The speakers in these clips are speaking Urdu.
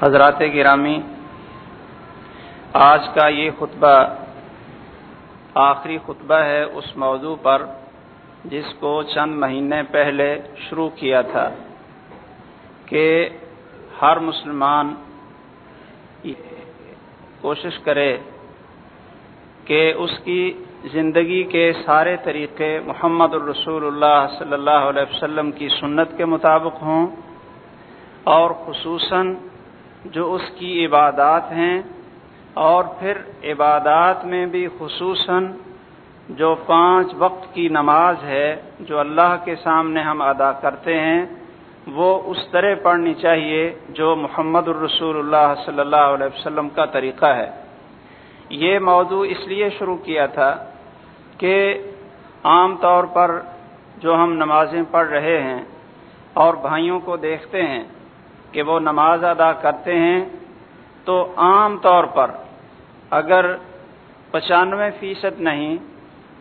حضرات گرامی، آج کا یہ خطبہ آخری خطبہ ہے اس موضوع پر جس کو چند مہینے پہلے شروع کیا تھا کہ ہر مسلمان کوشش کرے کہ اس کی زندگی کے سارے طریقے محمد الرسول اللہ صلی اللہ علیہ وسلم کی سنت کے مطابق ہوں اور خصوصاً جو اس کی عبادات ہیں اور پھر عبادات میں بھی خصوصاً جو پانچ وقت کی نماز ہے جو اللہ کے سامنے ہم ادا کرتے ہیں، وہ اس طرح پڑھنی چاہیے جو محمد الرسول اللہ صلی اللہ علیہ وسلم کا طریقہ ہے۔ یہ موضوع اس لیے شروع کیا تھا کہ عام طور پر جو ہم نمازیں پڑھ رہے ہیں اور بھائیوں کو دیکھتے ہیں کہ وہ نماز ادا کرتے ہیں، تو عام طور پر اگر پچانوے فیصد نہیں،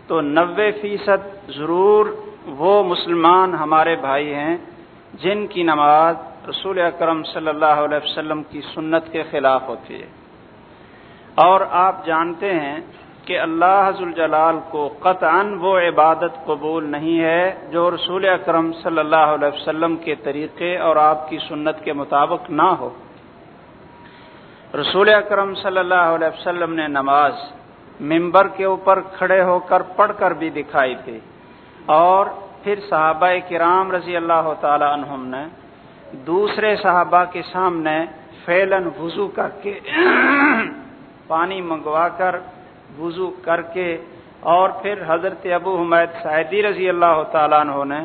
تو نوے فیصد ضرور وہ مسلمان ہمارے بھائی ہیں جن کی نماز رسول اکرم صلی اللہ علیہ وسلم کی سنت کے خلاف ہوتی ہے۔ اور آپ جانتے ہیں کہ اللہ حض الجلال کو قطعا وہ عبادت قبول نہیں ہے جو رسول اکرم صلی اللہ علیہ وسلم کے طریقے اور آپ کی سنت کے مطابق نہ ہو۔ رسول اکرم صلی اللہ علیہ وسلم نے نماز ممبر کے اوپر کھڑے ہو کر پڑھ کر بھی دکھائی تھی۔ اور پھر صحابہ کرام رضی اللہ تعالی عنہم نے دوسرے صحابہ کے سامنے فیلن وضو کر کے پانی منگوا کر وضو کر کے اور پھر حضرت ابو حمید سعیدی رضی اللہ تعالیٰ عنہ نے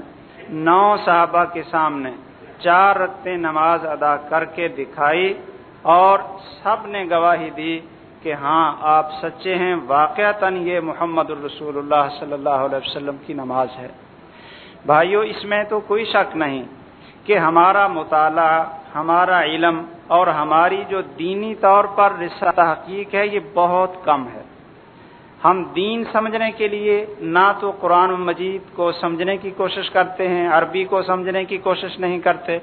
نو صحابہ کے سامنے چار رقطیں نماز ادا کر کے دکھائی اور سب نے گواہی دی کہ ہاں آپ سچے ہیں واقع یہ محمد الرسول اللہ صلی اللہ علیہ وسلم کی نماز ہے۔ بھائیو، اس میں تو کوئی شک نہیں کہ ہمارا مطالعہ، ہمارا علم اور ہماری جو دینی طور پر رشتہ تحقیق ہے، یہ بہت کم ہے۔ ہم دین سمجھنے کے لیے نہ تو قرآن مجید کو سمجھنے کی کوشش کرتے ہیں، عربی کو سمجھنے کی کوشش نہیں کرتے۔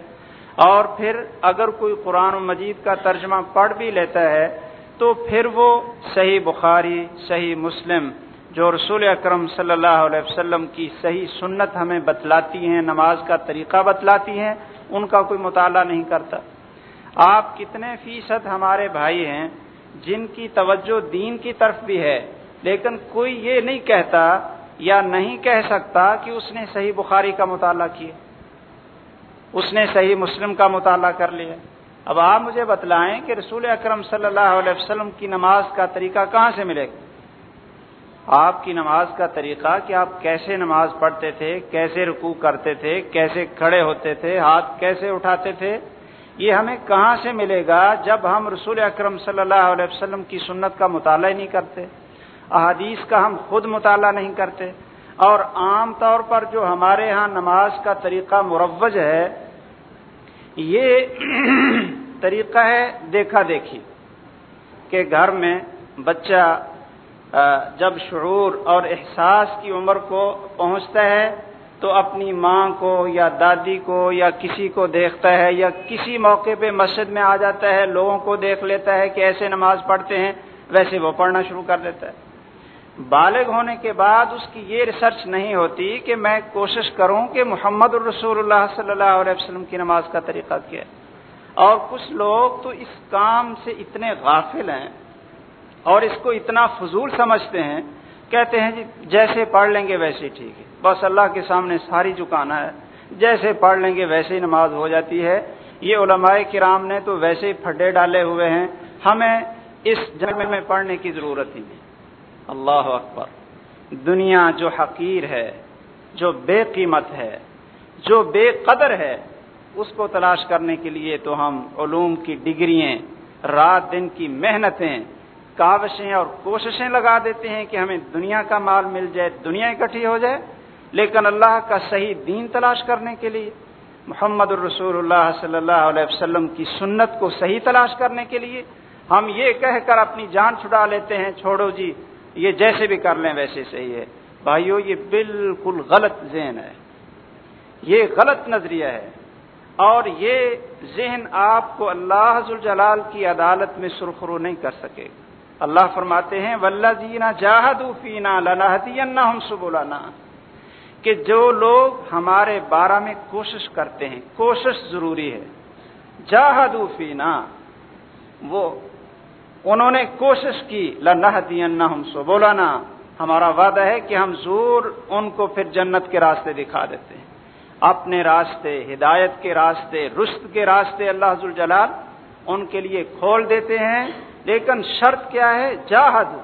اور پھر اگر کوئی قرآن مجید کا ترجمہ پڑھ بھی لیتا ہے، تو پھر وہ صحیح بخاری، صحیح مسلم، جو رسول اکرم صلی اللہ علیہ وسلم کی صحیح سنت ہمیں بتلاتی ہیں، نماز کا طریقہ بتلاتی ہیں، ان کا کوئی مطالعہ نہیں کرتا۔ آپ کتنے فیصد ہمارے بھائی ہیں، جن کی توجہ دین کی طرف بھی ہے لیکن کوئی یہ نہیں کہتا یا نہیں کہہ سکتا کہ اس نے صحیح بخاری کا مطالعہ کیا، اس نے صحیح مسلم کا مطالعہ کر لیا۔ اب آپ مجھے بتلائیں کہ رسول اکرم صلی اللہ علیہ وسلم کی نماز کا طریقہ کہاں سے ملے گا؟ آپ کی نماز کا طریقہ کہ آپ کیسے نماز پڑھتے تھے، کیسے رکوع کرتے تھے، کیسے کھڑے ہوتے تھے، ہاتھ کیسے اٹھاتے تھے، یہ ہمیں کہاں سے ملے گا جب ہم رسول اکرم صلی اللہ علیہ وسلم کی سنت کا مطالعہ نہیں کرتے؟ احادیث کا ہم خود مطالعہ نہیں کرتے اور عام طور پر جو ہمارے ہاں نماز کا طریقہ مروج ہے، یہ طریقہ ہے دیکھا دیکھی کہ گھر میں بچہ جب شعور اور احساس کی عمر کو پہنچتا ہے تو اپنی ماں کو یا دادی کو یا کسی کو دیکھتا ہے یا کسی موقع پہ مسجد میں آ جاتا ہے، لوگوں کو دیکھ لیتا ہے کہ ایسے نماز پڑھتے ہیں، ویسے وہ پڑھنا شروع کر دیتا ہے۔ بالغ ہونے کے بعد اس کی یہ ریسرچ نہیں ہوتی کہ میں کوشش کروں کہ محمد الرسول اللہ صلی اللہ علیہ وسلم کی نماز کا طریقہ کیا ہے۔ اور کچھ لوگ تو اس کام سے اتنے غافل ہیں اور اس کو اتنا فضول سمجھتے ہیں، کہتے ہیں جی جیسے پڑھ لیں گے ویسے ٹھیک ہے۔ بس اللہ کے سامنے ساری چکانا ہے۔ جیسے پڑھ لیں گے ویسے ہی نماز ہو جاتی ہے۔ یہ علماء کرام نے تو ویسے ہی پھڈے ڈالے ہوئے ہیں۔ ہمیں اس جنگ میں پڑھنے کی ضرورت ہی نہیں۔ اللہ اکبر۔ دنیا جو حقیر ہے، جو بے قیمت ہے، جو بے قدر ہے، اس کو تلاش کرنے کے لیے تو ہم علوم کی ڈگریاں، رات دن کی محنتیں، کاوشیں اور کوششیں لگا دیتے ہیں کہ ہمیں دنیا کا مال مل جائے، دنیا اکٹھی ہو جائے۔ لیکن اللہ کا صحیح دین تلاش کرنے کے لیے، محمد الرسول اللہ صلی اللہ علیہ وسلم کی سنت کو صحیح تلاش کرنے کے لیے، ہم یہ کہہ کر اپنی جان چھڑا لیتے ہیں، چھوڑو جی یہ جیسے بھی کر لیں ویسے صحیح ہے۔ بھائیو، یہ بالکل غلط ذہن ہے۔ یہ غلط نظریہ ہے۔ اور یہ ذہن آپ کو اللہ جلال کی عدالت میں سرخرو نہیں کر سکے۔ اللہ فرماتے ہیں ولہ جینا جاہد فینا للہدین ہم سبولانا کہ جو لوگ ہمارے بارہ میں کوشش کرتے ہیں، کوشش ضروری ہے۔ جاہد فینا وہ انہوں نے کوشش کی لنہدین ہم سبولانا ہمارا وعدہ ہے کہ ہم زور ان کو پھر جنت کے راستے دکھا دیتے ہیں۔ اپنے راستے، ہدایت کے راستے، رست کے راستے اللہ جلال ان کے لیے کھول دیتے ہیں۔ لیکن شرط کیا ہے؟ جاہد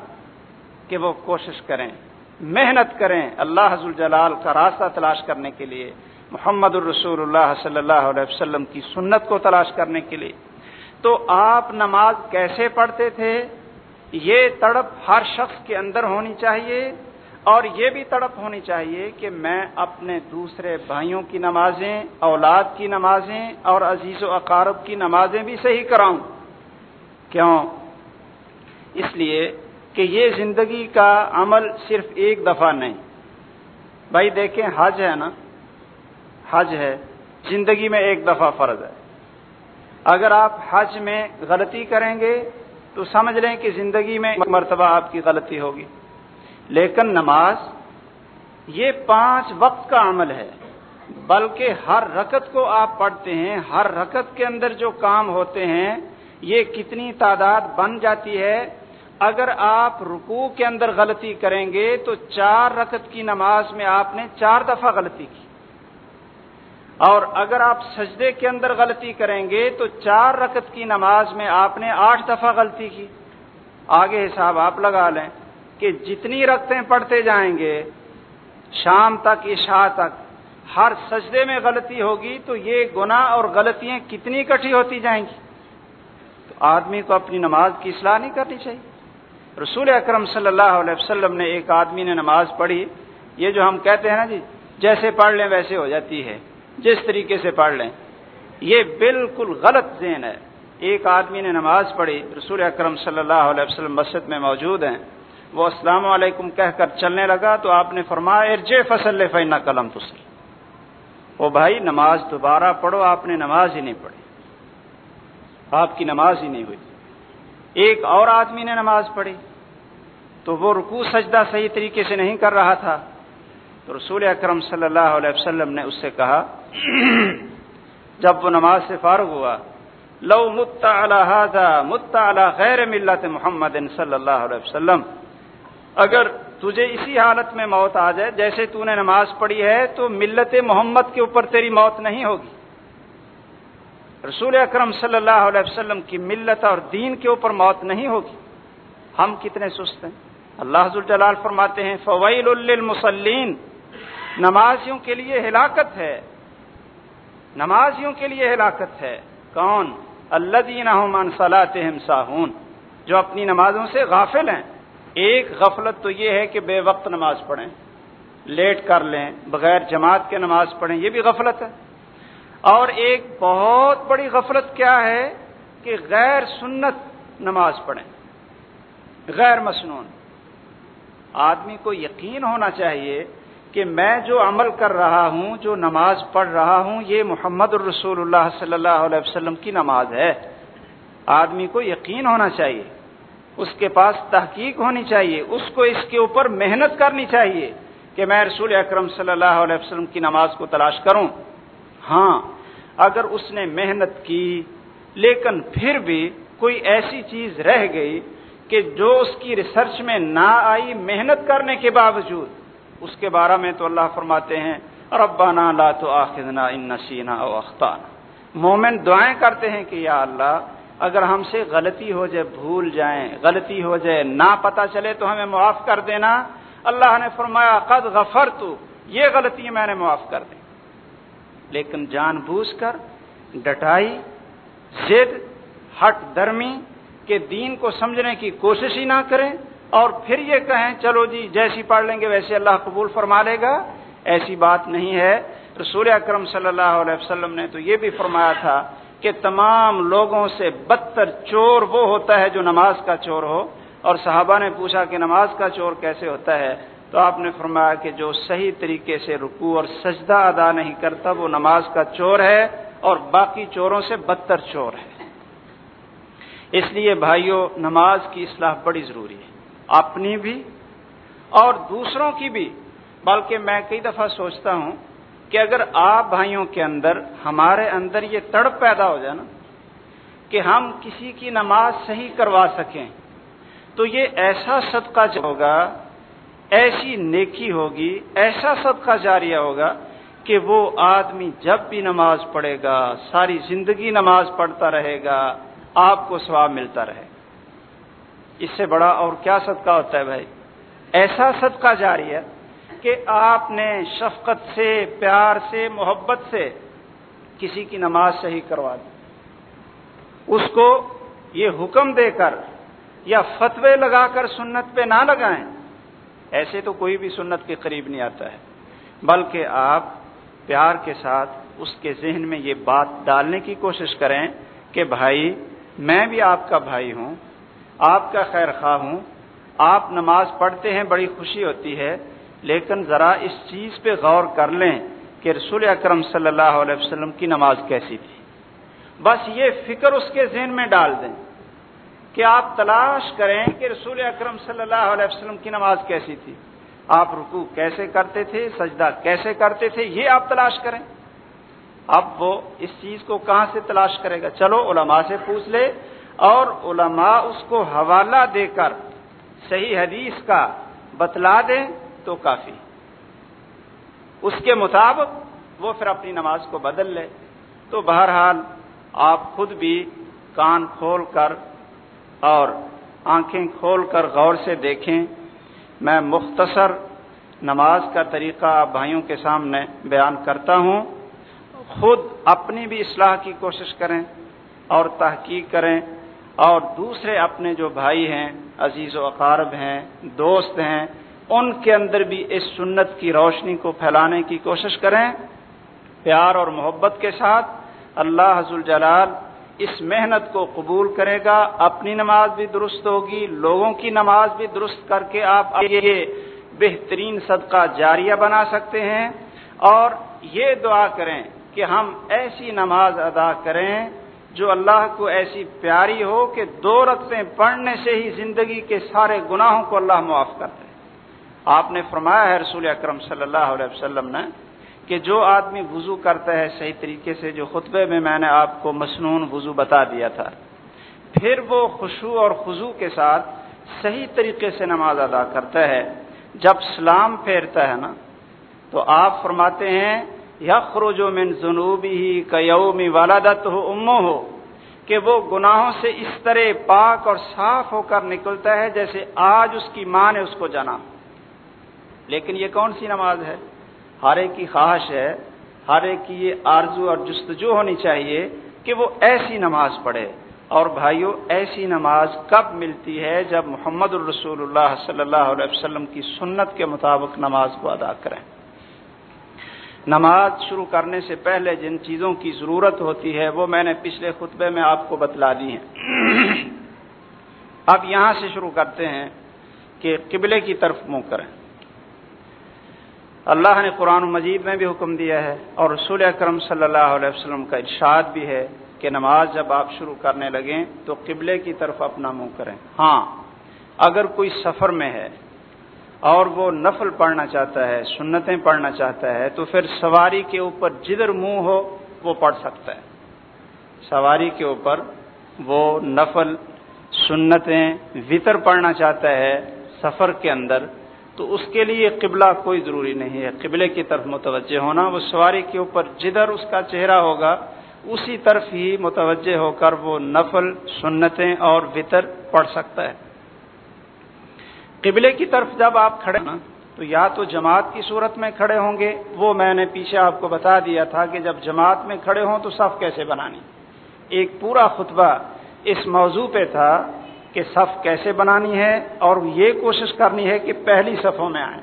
کہ وہ کوشش کریں، محنت کریں اللہ حضر جلال کا راستہ تلاش کرنے کے لیے۔ محمد الرسول اللہ صلی اللہ علیہ وسلم کی سنت کو تلاش کرنے کے لیے۔ تو آپ نماز کیسے پڑھتے تھے؟ یہ تڑپ ہر شخص کے اندر ہونی چاہیے اور یہ بھی تڑپ ہونی چاہیے کہ میں اپنے دوسرے بھائیوں کی نمازیں، اولاد کی نمازیں اور عزیز و اقارب کی نمازیں بھی صحیح کراؤں۔ کیوں؟ اس لیے کہ یہ زندگی کا عمل صرف ایک دفعہ نہیں۔ بھائی دیکھیں، حج ہے نا؟ حج ہے، زندگی میں ایک دفعہ فرض ہے۔ اگر آپ حج میں غلطی کریں گے تو سمجھ لیں کہ زندگی میں مرتبہ آپ کی غلطی ہوگی۔ لیکن نماز یہ پانچ وقت کا عمل ہے، بلکہ ہر رکت کو آپ پڑھتے ہیں، ہر رکت کے اندر جو کام ہوتے ہیں، یہ کتنی تعداد بن جاتی ہے۔ اگر آپ رکوع کے اندر غلطی کریں گے تو چار رکت کی نماز میں آپ نے چار دفعہ غلطی کی۔ اور اگر آپ سجدے کے اندر غلطی کریں گے تو چار رکت کی نماز میں آپ نے آٹھ دفعہ غلطی کی۔ آگے حساب آپ لگا لیں کہ جتنی رکھتے پڑھتے جائیں گے، شام تک، عشاء تک، ہر سجدے میں غلطی ہوگی تو یہ گناہ اور غلطیاں کتنی کٹھی ہوتی جائیں گی۔ تو آدمی کو اپنی نماز کی اصلاح نہیں کرنی چاہیے۔ رسول اکرم صلی اللہ علیہ وسلم نے ایک آدمی نے نماز پڑھی۔ یہ جو ہم کہتے ہیں نا جی جیسے پڑھ لیں ویسے ہو جاتی ہے۔ جس طریقے سے پڑھ لیں۔ یہ بالکل غلط ذہن ہے۔ ایک آدمی نے نماز پڑھی، رسول اکرم صلی اللہ علیہ وسلم مسجد میں موجود ہیں۔ وہ السلام علیکم کہہ کر چلنے لگا تو آپ نے فرمایا ارجے فصل فینا قلم تسل وہ بھائی، نماز دوبارہ پڑھو، آپ نے نماز ہی نہیں پڑھی۔ آپ کی نماز ہی نہیں ہوئی۔ ایک اور آدمی نے نماز پڑھی تو وہ رکوع سجدہ صحیح طریقے سے نہیں کر رہا تھا۔ تو رسول اکرم صلی اللہ علیہ وسلم نے اس سے کہا جب وہ نماز سے فارغ ہوا، لو متا غیر ملت محمد صلی اللہ علیہ وسلم، اگر تجھے اسی حالت میں موت آ جائے، جیسے تو نے نماز پڑھی ہے، تو ملت محمد کے اوپر تیری موت نہیں ہوگی۔ رسول اکرم صلی اللہ علیہ وسلم کی ملت اور دین کے اوپر موت نہیں ہوگی۔ ہم کتنے سست ہیں۔ اللہ حضر جلال فرماتے ہیں، فویل المسلین نمازیوں کے لیے ہلاکت ہے۔ نمازیوں کے لیے ہلاکت ہے۔ کون؟ اللہ دین ساہون۔ جو اپنی نمازوں سے غافل ہیں۔ ایک غفلت تو یہ ہے کہ بے وقت نماز پڑھیں۔ لیٹ کر لیں، بغیر جماعت کے نماز پڑھیں، یہ بھی غفلت ہے۔ اور ایک بہت بڑی غفلت کیا ہے کہ غیر سنت نماز پڑھیں۔ غیر مصنون آدمی کو یقین ہونا چاہیے کہ میں جو عمل کر رہا ہوں، جو نماز پڑھ رہا ہوں، یہ محمد الرسول اللہ صلی اللہ علیہ وسلم کی نماز ہے۔ آدمی کو یقین ہونا چاہیے، اس کے پاس تحقیق ہونی چاہیے، اس کو اس کے اوپر محنت کرنی چاہیے کہ میں رسول اکرم صلی اللہ علیہ وسلم کی نماز کو تلاش کروں۔ ہاں اگر اس نے محنت کی، لیکن پھر بھی کوئی ایسی چیز رہ گئی کہ جو اس کی ریسرچ میں نہ آئی محنت کرنے کے باوجود اس کے بارے میں تو اللہ فرماتے ہیں، ربنا لا تو آخنا ان نشینہ او اختان مومن دعائیں کرتے ہیں کہ یا اللہ، اگر ہم سے غلطی ہو جائے، بھول جائیں، غلطی ہو جائے نہ پتہ چلے تو ہمیں معاف کر دینا۔ اللہ نے فرمایا، قد غفر تو یہ غلطی میں نے معاف کر دی۔ لیکن جان بوجھ کر، ڈٹائی زد ہٹ درمی کے دین کو سمجھنے کی کوشش ہی نہ کریں۔ اور پھر یہ کہیں، چلو جی جیسی پڑھ لیں گے ویسے اللہ قبول فرما لے گا، ایسی بات نہیں ہے۔ رسول اکرم صلی اللہ علیہ وسلم نے تو یہ بھی فرمایا تھا کہ تمام لوگوں سے بدتر چور وہ ہوتا ہے جو نماز کا چور ہو۔ اور صحابہ نے پوچھا کہ نماز کا چور کیسے ہوتا ہے؟ تو آپ نے فرمایا کہ جو صحیح طریقے سے رکوع اور سجدہ ادا نہیں کرتا، وہ نماز کا چور ہے اور باقی چوروں سے بدتر چور ہے۔ اس لیے بھائیوں نماز کی اصلاح بڑی ضروری ہے۔ اپنی بھی اور دوسروں کی بھی۔ بلکہ میں کئی دفعہ سوچتا ہوں کہ اگر آپ بھائیوں کے اندر، ہمارے اندر یہ تڑپ پیدا ہو جائے نا، کہ ہم کسی کی نماز صحیح کروا سکیں، تو یہ ایسا صدقہ ہوگا، ایسی نیکی ہوگی، ایسا صدقہ جاریہ ہوگا کہ وہ آدمی جب بھی نماز پڑھے گا، ساری زندگی نماز پڑھتا رہے گا، آپ کو ثواب ملتا رہے۔ اس سے بڑا اور کیا صدقہ ہوتا ہے بھائی؟ ایسا صدقہ جاری ہے کہ آپ نے شفقت سے، پیار سے، محبت سے کسی کی نماز صحیح کروا دی۔ اس کو یہ حکم دے کر یا فتوے لگا کر سنت پہ نہ لگائیں، ایسے تو کوئی بھی سنت کے قریب نہیں آتا ہے۔ بلکہ آپ پیار کے ساتھ اس کے ذہن میں یہ بات ڈالنے کی کوشش کریں کہ بھائی، میں بھی آپ کا بھائی ہوں آپ کا خیر خواہ ہوں۔ آپ نماز پڑھتے ہیں، بڑی خوشی ہوتی ہے۔ لیکن ذرا اس چیز پہ غور کر لیں کہ رسول اکرم صلی اللہ علیہ وسلم کی نماز کیسی تھی۔ بس یہ فکر اس کے ذہن میں ڈال دیں کہ آپ تلاش کریں کہ رسول اکرم صلی اللہ علیہ وسلم کی نماز کیسی تھی۔ آپ رکو کیسے کرتے تھے، سجدہ کیسے کرتے تھے، یہ آپ تلاش کریں۔ اب وہ اس چیز کو کہاں سے تلاش کرے گا؟ چلو علماء سے پوچھ لے۔ اور علماء اس کو حوالہ دے کر صحیح حدیث کا بتلا دیں تو کافی۔ اس کے مطابق وہ پھر اپنی نماز کو بدل لے۔ تو بہرحال آپ خود بھی کان کھول کر اور آنکھیں کھول کر غور سے دیکھیں۔ میں مختصر نماز کا طریقہ بھائیوں کے سامنے بیان کرتا ہوں۔ خود اپنی بھی اصلاح کی کوشش کریں اور تحقیق کریں۔ اور دوسرے اپنے جو بھائی ہیں، عزیز و اقارب ہیں، دوست ہیں، ان کے اندر بھی اس سنت کی روشنی کو پھیلانے کی کوشش کریں۔ پیار اور محبت کے ساتھ اللہ حض الجلال اس محنت کو قبول کرے گا۔ اپنی نماز بھی درست ہوگی، لوگوں کی نماز بھی درست کر کے آپ یہ بہترین صدقہ جاریہ بنا سکتے ہیں۔ اور یہ دعا کریں کہ ہم ایسی نماز ادا کریں جو اللہ کو ایسی پیاری ہو کہ دو رقطیں پڑھنے سے ہی زندگی کے سارے گناہوں کو اللہ معاف کر دے۔ آپ نے فرمایا ہے رسول اکرم صلی اللہ علیہ وسلم نے کہ جو آدمی وضو کرتا ہے صحیح طریقے سے، جو خطبے میں میں نے آپ کو مصنون وضو بتا دیا تھا، پھر وہ خوشو اور خضو کے ساتھ صحیح طریقے سے نماز ادا کرتا ہے۔ جب سلام پھیرتا ہے نا، تو آپ فرماتے ہیں یخرج من جنوبی ہی کیومی والدت ہو امو ہو کہ وہ گناہوں سے اس طرح پاک اور صاف ہو کر نکلتا ہے جیسے آج اس کی ماں نے اس کو جانا۔ لیکن یہ کون سی نماز ہے؟ ہر ایک کی خواہش ہے، ہر ایک کی یہ آرزو اور جستجو ہونی چاہیے کہ وہ ایسی نماز پڑھے۔ اور بھائیوں ایسی نماز کب ملتی ہے جب محمد الرسول اللہ صلی اللہ علیہ وسلم کی سنت کے مطابق نماز کو ادا کریں؟ نماز شروع کرنے سے پہلے جن چیزوں کی ضرورت ہوتی ہے، وہ میں نے پچھلے خطبے میں آپ کو بتلا دی ہیں۔ اب یہاں سے شروع کرتے ہیں کہ قبلے کی طرف منہ کریں۔ اللہ نے قرآن مجید میں بھی حکم دیا ہے اور رسول اکرم صلی اللہ علیہ وسلم کا ارشاد بھی ہے کہ نماز جب آپ شروع کرنے لگیں تو قبلے کی طرف اپنا منہ کریں۔ ہاں اگر کوئی سفر میں ہے اور وہ نفل پڑھنا چاہتا ہے، سنتیں پڑھنا چاہتا ہے، تو پھر سواری کے اوپر جدھر منہ ہو، وہ پڑھ سکتا ہے۔ سواری کے اوپر وہ نفل، سنتیں وطر پڑھنا چاہتا ہے سفر کے اندر، تو اس کے لیے قبلہ کوئی ضروری نہیں ہے۔ قبلے کی طرف متوجہ ہونا، وہ سواری کے اوپر جدھر اس کا چہرہ ہوگا، اسی طرف ہی متوجہ ہو کر وہ نفل، سنتیں اور وطر پڑھ سکتا ہے۔ قبلے کی طرف جب آپ کھڑے نا، تو یا تو جماعت کی صورت میں کھڑے ہوں گے۔ وہ میں نے پیچھے آپ کو بتا دیا تھا کہ جب جماعت میں کھڑے ہوں تو صف کیسے بنانی؟ ایک پورا خطبہ اس موضوع پہ تھا کہ صف کیسے بنانی ہے اور یہ کوشش کرنی ہے کہ پہلی صفوں میں آئیں۔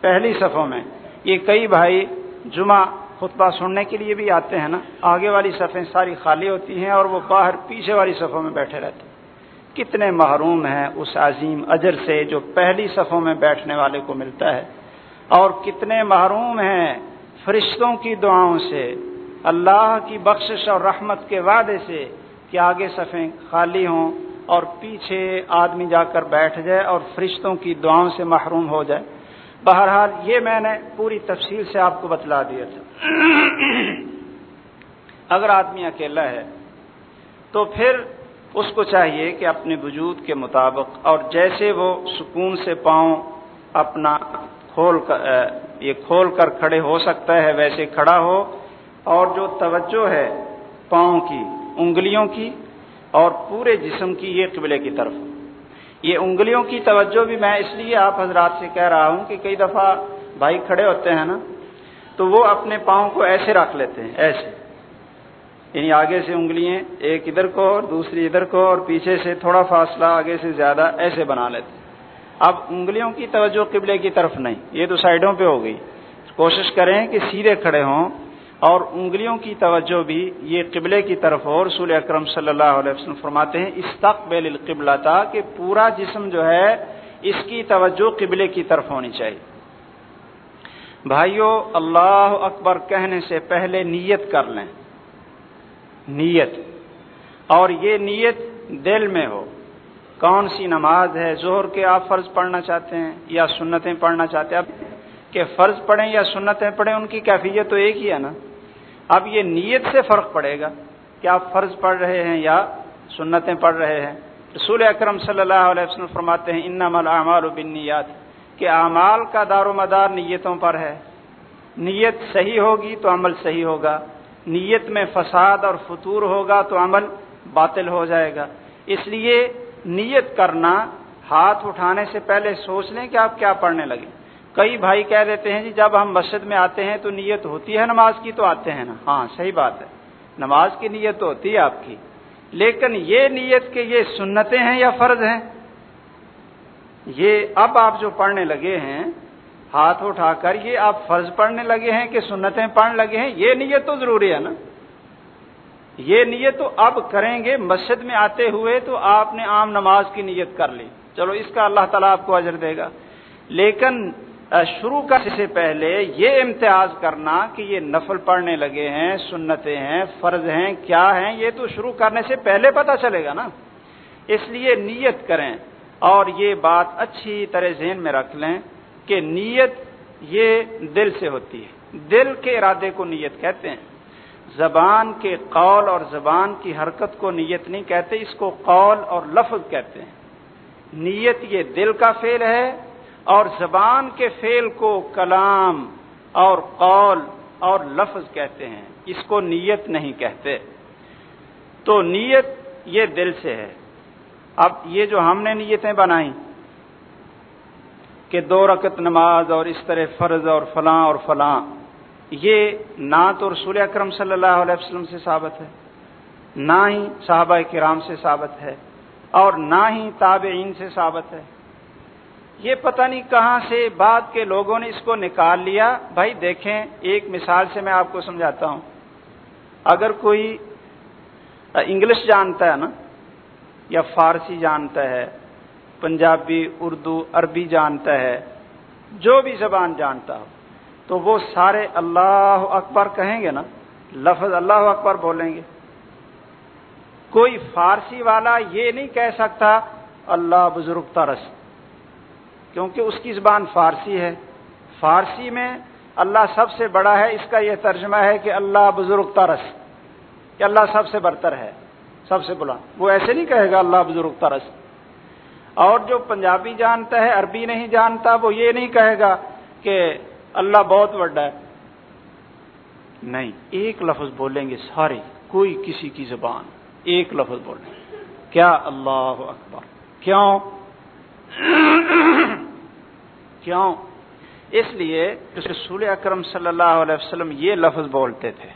پہلی صفوں میں، یہ کئی بھائی جمعہ خطبہ سننے کے لیے بھی آتے ہیں نا، آگے والی صفیں ساری خالی ہوتی ہیں اور وہ باہر پیچھے والی صفوں میں بیٹھے رہتے ہیں۔ کتنے محروم ہیں اس عظیم اجر سے جو پہلی صفوں میں بیٹھنے والے کو ملتا ہے اور کتنے محروم ہیں فرشتوں کی دعاؤں سے، اللہ کی بخشش اور رحمت کے وعدے سے کہ آگے صفیں خالی ہوں اور پیچھے آدمی جا کر بیٹھ جائے اور فرشتوں کی دعاؤں سے محروم ہو جائے۔ بہرحال یہ میں نے پوری تفصیل سے آپ کو بتلا دیا تھا۔ اگر آدمی اکیلا ہے تو پھر اس کو چاہیے کہ اپنے وجود کے مطابق اور جیسے وہ سکون سے پاؤں اپنا کھول کر یہ کھول کر کھڑے ہو سکتا ہے، ویسے کھڑا ہو۔ اور جو توجہ ہے پاؤں کی، انگلیوں کی اور پورے جسم کی، یہ قبلے کی طرف۔ یہ انگلیوں کی توجہ بھی میں اس لیے آپ حضرات سے کہہ رہا ہوں کہ کئی دفعہ بھائی کھڑے ہوتے ہیں نا، تو وہ اپنے پاؤں کو ایسے رکھ لیتے ہیں، ایسے۔ یعنی آگے سے انگلیاں ایک ادھر کو اور دوسری ادھر کو اور پیچھے سے تھوڑا فاصلہ آگے سے زیادہ ایسے بنا لیتے اب انگلیوں کی توجہ قبلے کی طرف نہیں، یہ تو سائڈوں پہ ہو گئی۔ کوشش کریں کہ سیدھے کھڑے ہوں اور انگلیوں کی توجہ بھی یہ قبلے کی طرف اور رسول اکرم صلی اللہ علیہ وسلم فرماتے ہیں، استقبل القبلہ تھا کہ پورا جسم جو ہے اس کی توجہ قبلے کی طرف ہونی چاہیے۔ بھائیو، اللہ اکبر کہنے سے پہلے نیت کر لیں۔ نیت۔ اور یہ نیت دل میں ہو۔ کون سی نماز ہے؟ زہر کے آپ فرض پڑھنا چاہتے ہیں یا سنتیں پڑھنا چاہتے ہیں؟ اب کہ فرض پڑھیں یا سنتیں پڑھیں، ان کی کیفیت تو ایک ہی ہے نا۔ اب یہ نیت سے فرق پڑے گا کہ آپ فرض پڑھ رہے ہیں یا سنتیں پڑھ رہے ہیں۔ رسول اکرم صلی اللہ علیہ وسلم فرماتے ہیں ان اعمال و کہ اعمال کا دار و مدار نیتوں پر ہے۔ نیت صحیح ہوگی تو عمل صحیح ہوگا۔ نیت میں فساد اور فطور ہوگا تو عمل باطل ہو جائے گا۔ اس لیے نیت کرنا، ہاتھ اٹھانے سے پہلے سوچ لیں کہ آپ کیا پڑھنے لگے۔ کئی بھائی کہہ دیتے ہیں جی جب ہم مسجد میں آتے ہیں تو نیت ہوتی ہے نماز کی، تو آتے ہیں نا۔ ہاں صحیح بات ہے۔ نماز کی نیت تو ہوتی ہے آپ کی۔ لیکن یہ نیت کہ یہ سنتیں ہیں یا فرض ہیں، یہ اب آپ جو پڑھنے لگے ہیں ہاتھ اٹھا کر یہ آپ فرض پڑھنے لگے ہیں کہ سنتیں پڑھنے لگے ہیں، یہ نیت تو ضروری ہے نا۔ یہ نیت تو اب کریں گے، مسجد میں آتے ہوئے تو آپ نے عام نماز کی نیت کر لی۔ چلو، اس کا اللہ تعالیٰ آپ کو اجر دے گا۔ لیکن شروع کرنے سے پہلے یہ امتیاز کرنا کہ یہ نفل پڑھنے لگے ہیں، سنتیں ہیں، فرض ہیں، کیا ہیں، یہ تو شروع کرنے سے پہلے پتا چلے گا نا۔ اس لیے نیت کریں اور یہ بات اچھی طرح ذہن میں رکھ لیں۔ کہ نیت یہ دل سے ہوتی ہے۔ دل کے ارادے کو نیت کہتے ہیں۔ زبان کے قول اور زبان کی حرکت کو نیت نہیں کہتے، اس کو قول اور لفظ کہتے ہیں۔ نیت یہ دل کا فعل ہے اور زبان کے فعل کو کلام اور قول اور لفظ کہتے ہیں۔ اس کو نیت نہیں کہتے۔ تو نیت یہ دل سے ہے۔ اب یہ جو ہم نے نیتیں بنائی کہ دو رکت نماز اور اس طرح فرض اور فلاں اور فلاں، یہ نہ تو رسول اکرم صلی اللہ علیہ وسلم سے ثابت ہے، نہ ہی صحابہ کرام سے ثابت ہے اور نہ ہی تابعین سے ثابت ہے۔ یہ پتہ نہیں کہاں سے بعد کے لوگوں نے اس کو نکال لیا۔ بھائی دیکھیں، ایک مثال سے میں آپ کو سمجھاتا ہوں۔ اگر کوئی انگلش جانتا ہے نا، یا فارسی جانتا ہے پنجابی، اردو، عربی جانتا ہے، جو بھی زبان جانتا ہو۔ تو وہ سارے اللہ اکبر کہیں گے نا، لفظ اللہ اکبر بولیں گے۔ کوئی فارسی والا یہ نہیں کہہ سکتا، اللہ بزرگ ترس کیونکہ اس کی زبان فارسی ہے۔ فارسی میں اللہ سب سے بڑا ہے، اس کا یہ ترجمہ ہے کہ اللہ بزرگ ترس کہ اللہ سب سے برتر ہے، سب سے بلا وہ ایسے نہیں کہے گا، اللہ بزرگ ترس اور جو پنجابی جانتا ہے، عربی نہیں جانتا، وہ یہ نہیں کہے گا کہ اللہ بہت بڑا ہے۔ نہیں، ایک لفظ بولیں گے سارے، کوئی کسی کی زبان ایک لفظ بولیں گے کیا اللہ اکبر؟ کیوں؟ کیوں؟ اس لیے رسول اکرم صلی اللہ علیہ وسلم یہ لفظ بولتے تھے۔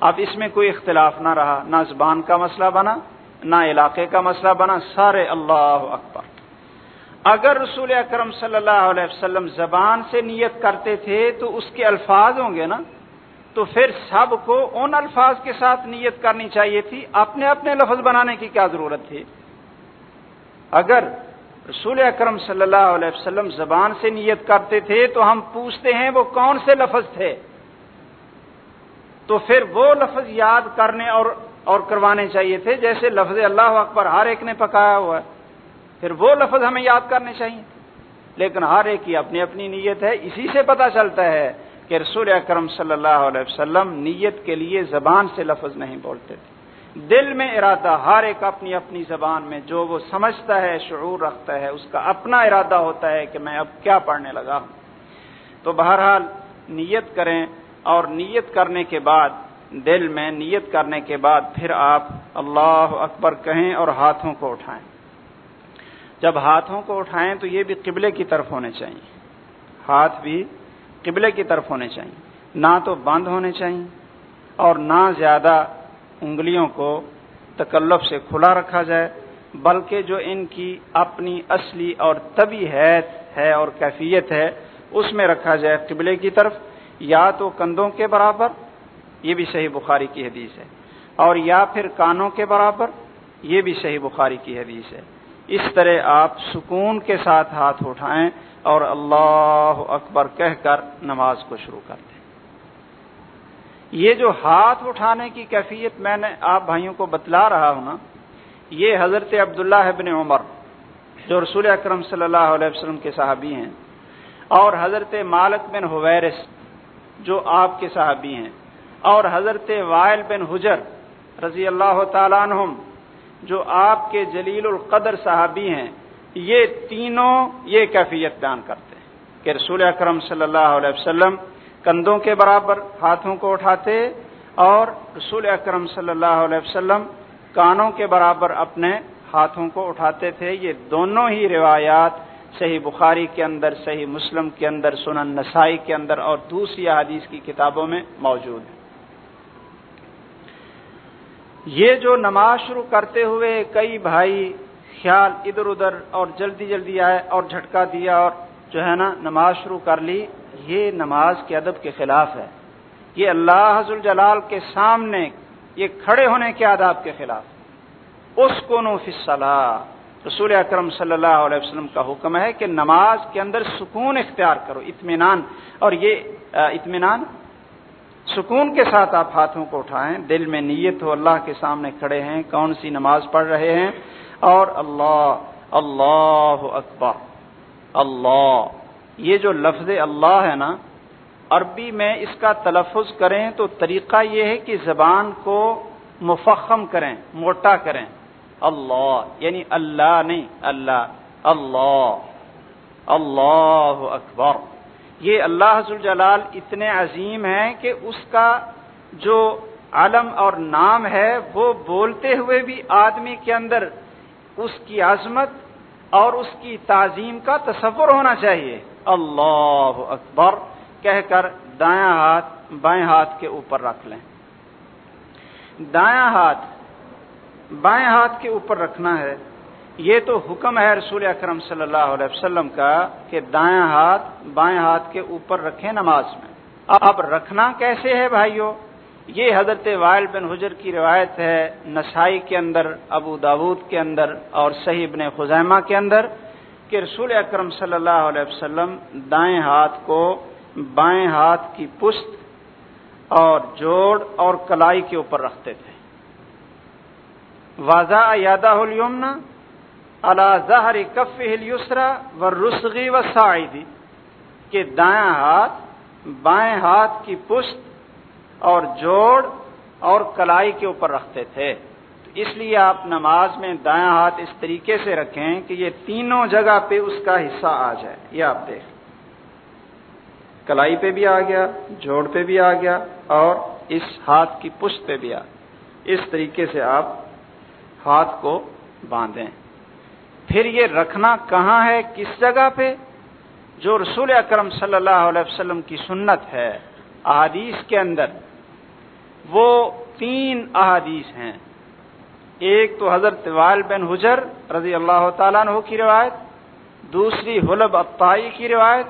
اب اس میں کوئی اختلاف نہ رہا، نہ زبان کا مسئلہ بنا نہ علاقے کا مسئلہ بنا، سارے اللہ اکبر۔ اگر رسول اکرم صلی اللہ علیہ وسلم زبان سے نیت کرتے تھے تو اس کے الفاظ ہوں گے نا۔ تو پھر سب کو ان الفاظ کے ساتھ نیت کرنی چاہیے تھی، اپنے اپنے لفظ بنانے کی کیا ضرورت تھی؟ اگر رسول اکرم صلی اللہ علیہ وسلم زبان سے نیت کرتے تھے تو ہم پوچھتے ہیں وہ کون سے لفظ تھے؟ تو پھر وہ لفظ یاد کرنے اور اور کروانے چاہیے تھے، جیسے لفظ اللہ اکبر ہر ایک نے پکایا ہوا ہے۔ پھر وہ لفظ ہمیں یاد کرنے چاہیے۔ لیکن ہر ایک کی اپنی اپنی نیت ہے۔ اسی سے پتا چلتا ہے کہ رسول اکرم صلی اللہ علیہ وسلم نیت کے لیے زبان سے لفظ نہیں بولتے تھے۔ دل میں ارادہ، ہر ایک اپنی اپنی زبان میں جو وہ سمجھتا ہے، شعور رکھتا ہے، اس کا اپنا ارادہ ہوتا ہے کہ میں اب کیا پڑھنے لگا ہوں۔ تو بہرحال نیت کریں اور نیت کرنے کے بعد دل میں نیت کرنے کے بعد پھر آپ اللہ اکبر کہیں اور ہاتھوں کو اٹھائیں۔ جب ہاتھوں کو اٹھائیں تو یہ بھی قبلے کی طرف ہونے چاہیے۔ ہاتھ بھی قبلے کی طرف ہونے چاہیے۔ نہ تو بند ہونے چاہیے اور نہ زیادہ انگلیوں کو تکلف سے کھلا رکھا جائے، بلکہ جو ان کی اپنی اصلی اور طبی حیث ہے اور کیفیت ہے، اس میں رکھا جائے قبلے کی طرف، یا تو کندھوں کے برابر یہ بھی صحیح بخاری کی حدیث ہے۔ اور یا پھر کانوں کے برابر، یہ بھی صحیح بخاری کی حدیث ہے۔ اس طرح آپ سکون کے ساتھ ہاتھ اٹھائیں اور اللہ اکبر کہہ کر نماز کو شروع کر دیں یہ جو ہاتھ اٹھانے کی کیفیت میں نے آپ بھائیوں کو بتلا رہا ہوں نا، یہ حضرت عبداللہ ابن عمر، جو رسول اکرم صلی اللہ علیہ وسلم کے صحابی ہیں، اور حضرت مالک بن حویرس جو آپ کے صحابی ہیں۔ اور حضرت وائل بن حجر رضی اللہ تعالیٰ عنہم، جو آپ کے جلیل القدر صحابی ہیں، یہ تینوں یہ کیفیت بیان کرتے ہیں کہ رسول اکرم صلی اللہ علیہ وسلم کندھوں کے برابر ہاتھوں کو اٹھاتے اور رسول اکرم صلی اللہ علیہ وسلم کانوں کے برابر اپنے ہاتھوں کو اٹھاتے تھے۔ یہ دونوں ہی روایات صحیح بخاری کے اندر، صحیح مسلم کے اندر، سنن نسائی کے اندر اور دوسری حدیث کی کتابوں میں موجود ہیں۔ یہ جو نماز شروع کرتے ہوئے کئی بھائی خیال ادھر ادھر اور جلدی جلدی آئے اور جھٹکا دیا اور جو ہے نا نماز شروع کر لی، یہ نماز کے ادب کے خلاف ہے۔ یہ اللہ حضر جلال کے سامنے یہ کھڑے ہونے کے آداب کے خلاف۔ اس کو نو فصلاح رسول اکرم صلی اللہ علیہ وسلم کا حکم ہے کہ نماز کے اندر سکون اختیار کرو، اطمینان۔ اور یہ اطمینان سکون کے ساتھ آپ ہاتھوں کو اٹھائیں، دل میں نیت ہو، اللہ کے سامنے کھڑے ہیں، کون سی نماز پڑھ رہے ہیں؟ اور اللہ اللہ اکبر، اللہ۔ یہ جو لفظ اللہ ہے نا، عربی میں اس کا تلفظ کریں تو طریقہ یہ ہے کہ زبان کو مفخم کریں، موٹا کریں۔ اللہ یعنی اللہ نہیں، اللہ اللہ اللہ اکبر۔ یہ اللہ حضر جلال اتنے عظیم ہیں کہ اس کا جو علم اور نام ہے وہ بولتے ہوئے بھی آدمی کے اندر اس کی عظمت اور اس کی تعظیم کا تصور ہونا چاہیے۔ اللہ اکبر، کہہ کر دایاں ہاتھ، بائیں ہاتھ کے اوپر رکھ لیں۔ دایاں ہاتھ، بائیں ہاتھ کے اوپر رکھنا ہے۔ یہ تو حکم ہے رسول اکرم صلی اللہ علیہ وسلم کا کہ دائیں ہاتھ، بائیں ہاتھ کے اوپر رکھیں نماز میں۔ اب رکھنا کیسے ہے بھائیو؟ یہ حضرت وائل بن حجر کی روایت ہے، نسائی کے اندر، ابو داود کے اندر اور صحیح ابن خزیمہ کے اندر کہ رسول اکرم صلی اللہ علیہ وسلم دائیں ہاتھ کو بائیں ہاتھ کی پشت اور جوڑ اور کلائی کے اوپر رکھتے تھے۔ واضح یادہ اليمنا اللہ ظہر کف یسرا و رسغی و سعیدی کہ دائیں ہاتھ، بائیں ہاتھ کی پشت اور جوڑ اور کلائی کے اوپر رکھتے تھے۔ اس لیے آپ نماز میں دائیں ہاتھ اس طریقے سے رکھیں کہ یہ تینوں جگہ پہ اس کا حصہ آ جائے۔ یہ آپ دیکھ۔ کلائی پہ بھی آ گیا، جوڑ پہ بھی آ گیا اور اس ہاتھ کی پشت پہ بھی آ۔ اس طریقے سے آپ ہاتھ کو باندھیں۔ پھر یہ رکھنا کہاں ہے؟ کس جگہ پہ؟ جو رسول اکرم صلی اللہ علیہ وسلم کی سنت ہے، احادیث کے اندر۔ وہ تین احادیث ہیں۔ ایک تو حضرت وائل بن حجر رضی اللہ تعالیٰ عنہ کی روایت، دوسری حلب ابائی کی روایت،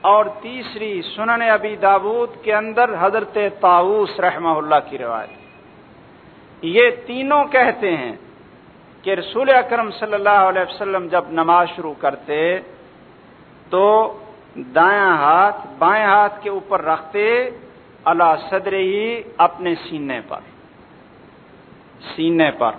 اور تیسری سنن ابی دابود کے اندر حضرت تاؤس رحمہ اللہ کی روایت۔ یہ تینوں کہتے ہیں۔ کہ رسول اکرم صلی اللہ علیہ وسلم جب نماز شروع کرتے تو دایاں ہاتھ بائیں ہاتھ کے اوپر رکھتے اللہ صدر ہی اپنے سینے پر سینے پر۔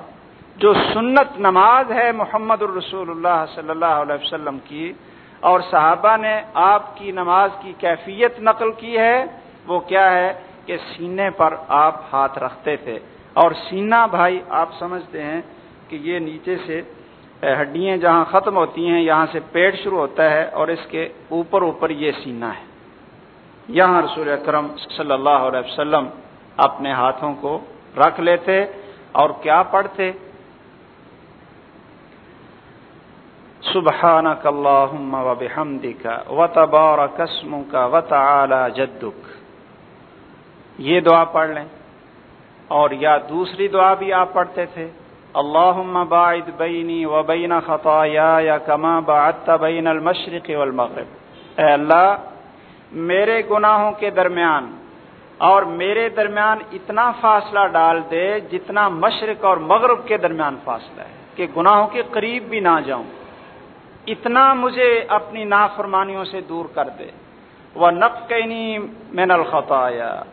جو سنت نماز ہے محمد الرسول اللہ صلی اللہ علیہ وسلم کی، اور صحابہ نے آپ کی نماز کی کیفیت نقل کی ہے، وہ کیا ہے کہ سینے پر آپ ہاتھ رکھتے تھے۔ اور سینہ بھائی، آپ سمجھتے ہیں کہ یہ نیچے سے ہڈیاں جہاں ختم ہوتی ہیں، یہاں سے پیٹ شروع ہوتا ہے اور اس کے اوپر اوپر یہ سینہ ہے۔ یہاں رسول اکرم صلی اللہ علیہ وسلم اپنے ہاتھوں کو رکھ لیتے اور کیا پڑھتے؟ سبحانك اللهم وبحمدك وتبارك اسمك وتعالى جدك یہ دعا پڑھ لیں۔ اور یا دوسری دعا بھی آپ پڑھتے تھے۔ اللهم باعد بيني وبين خطاياي كما بعدت بين المشرق والمغرب۔ اے اللہ، میرے گناہوں کے درمیان اور میرے درمیان اتنا فاصلہ ڈال دے جتنا مشرق اور مغرب کے درمیان فاصلہ ہے کہ گناہوں کے قریب بھی نہ جاؤں۔ اتنا مجھے اپنی نافرمانیوں سے دور کر دے۔ وہ نقنی من الخطایا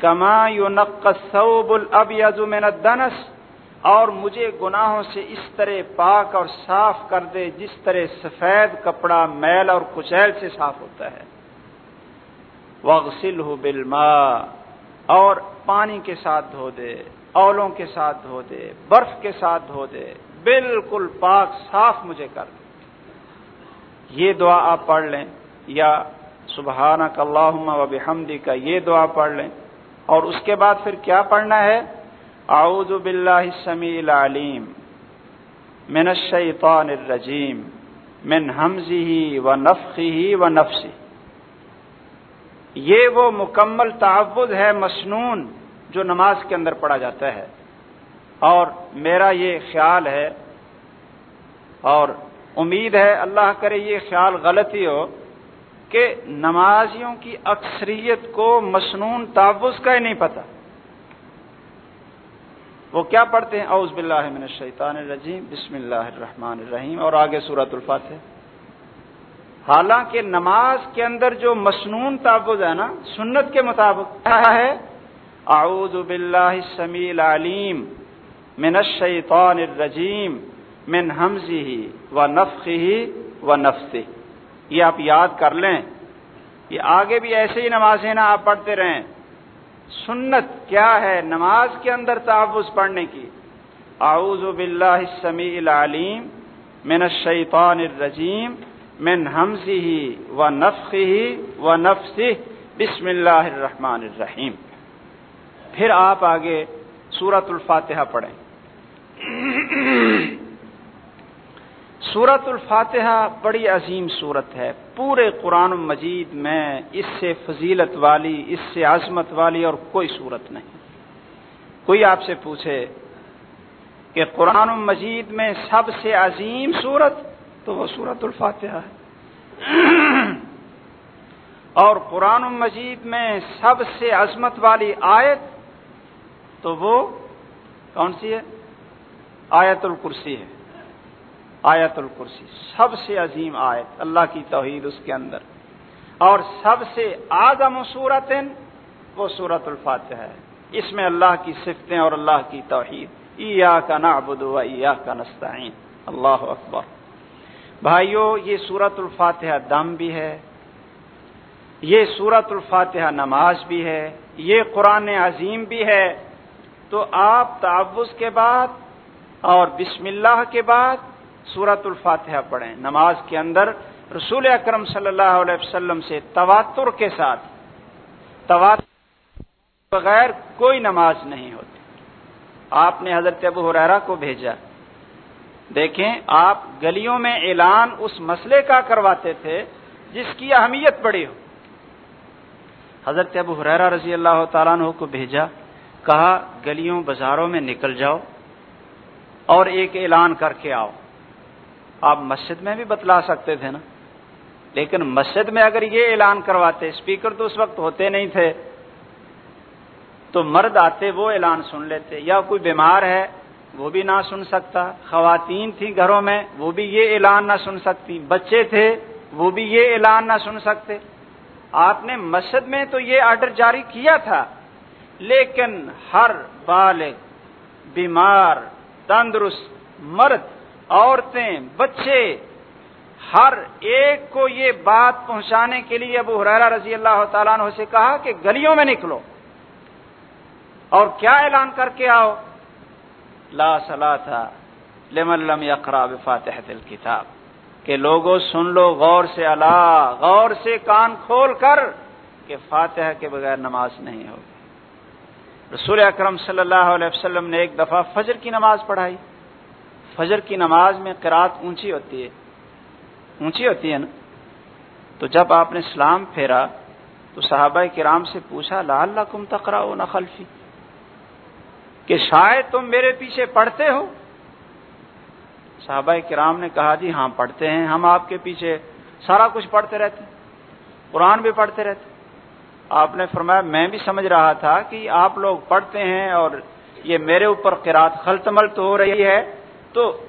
کما یو نق صوب الب من الدنس۔ اور مجھے گناہوں سے اس طرح پاک اور صاف کر دے جس طرح سفید کپڑا میل اور کچیل سے صاف ہوتا ہے۔ وغسل ہو اور پانی کے ساتھ دھو دے، اولوں کے ساتھ دھو دے، برف کے ساتھ دھو دے، بالکل پاک صاف مجھے کر دے۔ یہ دعا آپ پڑھ لیں یا سبحانہ اللہم و بحمدی کا یہ دعا پڑھ لیں۔ اور اس کے بعد پھر کیا پڑھنا ہے؟ اعوذ باللہ السمیع العلیم من الشیطان الرجیم من حمزه و نفخه و نفسی یہ وہ مکمل تعوض ہے مسنون جو نماز کے اندر پڑھا جاتا ہے۔ اور میرا یہ خیال ہے اور امید ہے اللہ کرے یہ خیال غلطی ہو کہ نمازیوں کی اکثریت کو مصنون تعوض کا ہی نہیں پتا۔ وہ کیا پڑھتے ہیں؟ اوز باللہ من الشیطان الرجیم، بسم اللہ الرحمن الرحیم، اور آگے صورت الفاتح حالانکہ نماز کے اندر جو مصنون تعوض ہے نا، سنت کے مطابق کیا ہے؟ اعوذ باللہ السمیع العلیم من الشیطان الرجیم من حمزی ہی و نفق ہی و نفسی یہ آپ یاد کر لیں یہ آگے بھی ایسے ہی نمازیں نا آپ پڑھتے رہیں۔ سنت کیا ہے نماز کے اندر تعوض پڑھنے کی؟ اعوذ باللہ السمیع العلیم، من الشیطان الرجیم، من حمزی ہی و نفق ہی و نفسی بسم اللہ الرحمن الرحیم۔ پھر آپ آگے سورت الفاتحہ پڑھیں۔ سورت الفاتحہ بڑی عظیم صورت ہے۔ پورے قرآن مجید میں اس سے فضیلت والی، اس سے عظمت والی اور کوئی صورت نہیں۔ کوئی آپ سے پوچھے کہ قرآن مجید میں سب سے عظیم صورت تو وہ سورت الفاتحہ ہے۔ اور قرآن مجید میں سب سے عظمت والی آیت، تو وہ کون سی ہے؟ آیت الکرسی ہے۔ آیت الکرسی، سب سے عظیم آیت اللہ کی توحید اس کے اندر۔ اور سب سے آدم صورت وہ صورت الفاتح ہے۔ اس میں اللہ کی صفتیں اور اللہ کی توحید۔ ایا کا نعبد و ایا کا نستعین۔ اللہ اکبر۔ بھائیو، یہ صورت الفاتحہ دم بھی ہے۔ یہ صورت الفاتحہ نماز بھی ہے۔ یہ قرآن عظیم بھی ہے۔ تو آپ تعوض کے بعد اور بسم اللہ کے بعد سورت الفاتحہ پڑھیں۔ نماز کے اندر رسول اکرم صلی اللہ علیہ وسلم سے تواتر کے ساتھ، تواتر بغیر کوئی نماز نہیں ہوتی۔ آپ نے حضرت ابو حرارا کو بھیجا۔ دیکھیں، آپ گلیوں میں اعلان اس مسئلے کا کرواتے تھے جس کی اہمیت بڑی ہو۔ حضرت ابو حرارا رضی اللہ تعالیٰ عنہ کو بھیجا، کہا، گلیوں بازاروں میں نکل جاؤ اور ایک اعلان کر کے آؤ۔ آپ مسجد میں بھی بتلا سکتے تھے نا۔ لیکن مسجد میں اگر یہ اعلان کرواتے اسپیکر تو اس وقت ہوتے نہیں تھے۔ تو مرد آتے، وہ اعلان سن لیتے۔ یا کوئی بیمار ہے، وہ بھی نہ سن سکتا۔ خواتین تھیں گھروں میں، وہ بھی یہ اعلان نہ سن سکتی۔ بچے تھے، وہ بھی یہ اعلان نہ سن سکتے۔ آپ نے مسجد میں تو یہ آرڈر جاری کیا تھا، لیکن ہر بالغ، بیمار، تندرست، مرد عورتیں، بچے، ہر ایک کو یہ بات پہنچانے کے لیے ابو حرارہ رضی اللہ تعالیٰ عنہ سے کہا کہ گلیوں میں نکلو اور کیا اعلان کر کے آؤ۔ لا سلا تھا لمن لم یقرا بفاتحت الکتاب کہ لوگوں، سن لو غور سے اللہ غور سے کان کھول کر کہ فاتحہ کے بغیر نماز نہیں ہوگی۔ رسول اکرم صلی اللہ علیہ وسلم نے ایک دفعہ فجر کی نماز پڑھائی۔ فجر کی نماز میں قرات اونچی ہوتی ہے۔ اونچی ہوتی ہے نا؟ تو جب آپ نے اسلام پھیرا، تو صحابہ کرام سے پوچھا لا اللہ کم تقرا نہ خلفی۔ کہ شاید تم میرے پیچھے پڑھتے ہو۔ صحابہ کرام نے کہا جی ہاں پڑھتے ہیں۔ ہم آپ کے پیچھے سارا کچھ پڑھتے رہتے قرآن بھی پڑھتے رہتے آپ نے فرمایا، میں بھی سمجھ رہا تھا کہ آپ لوگ پڑھتے ہیں اور یہ میرے اوپر قرات خلط ملت ہو رہی ہے۔ تو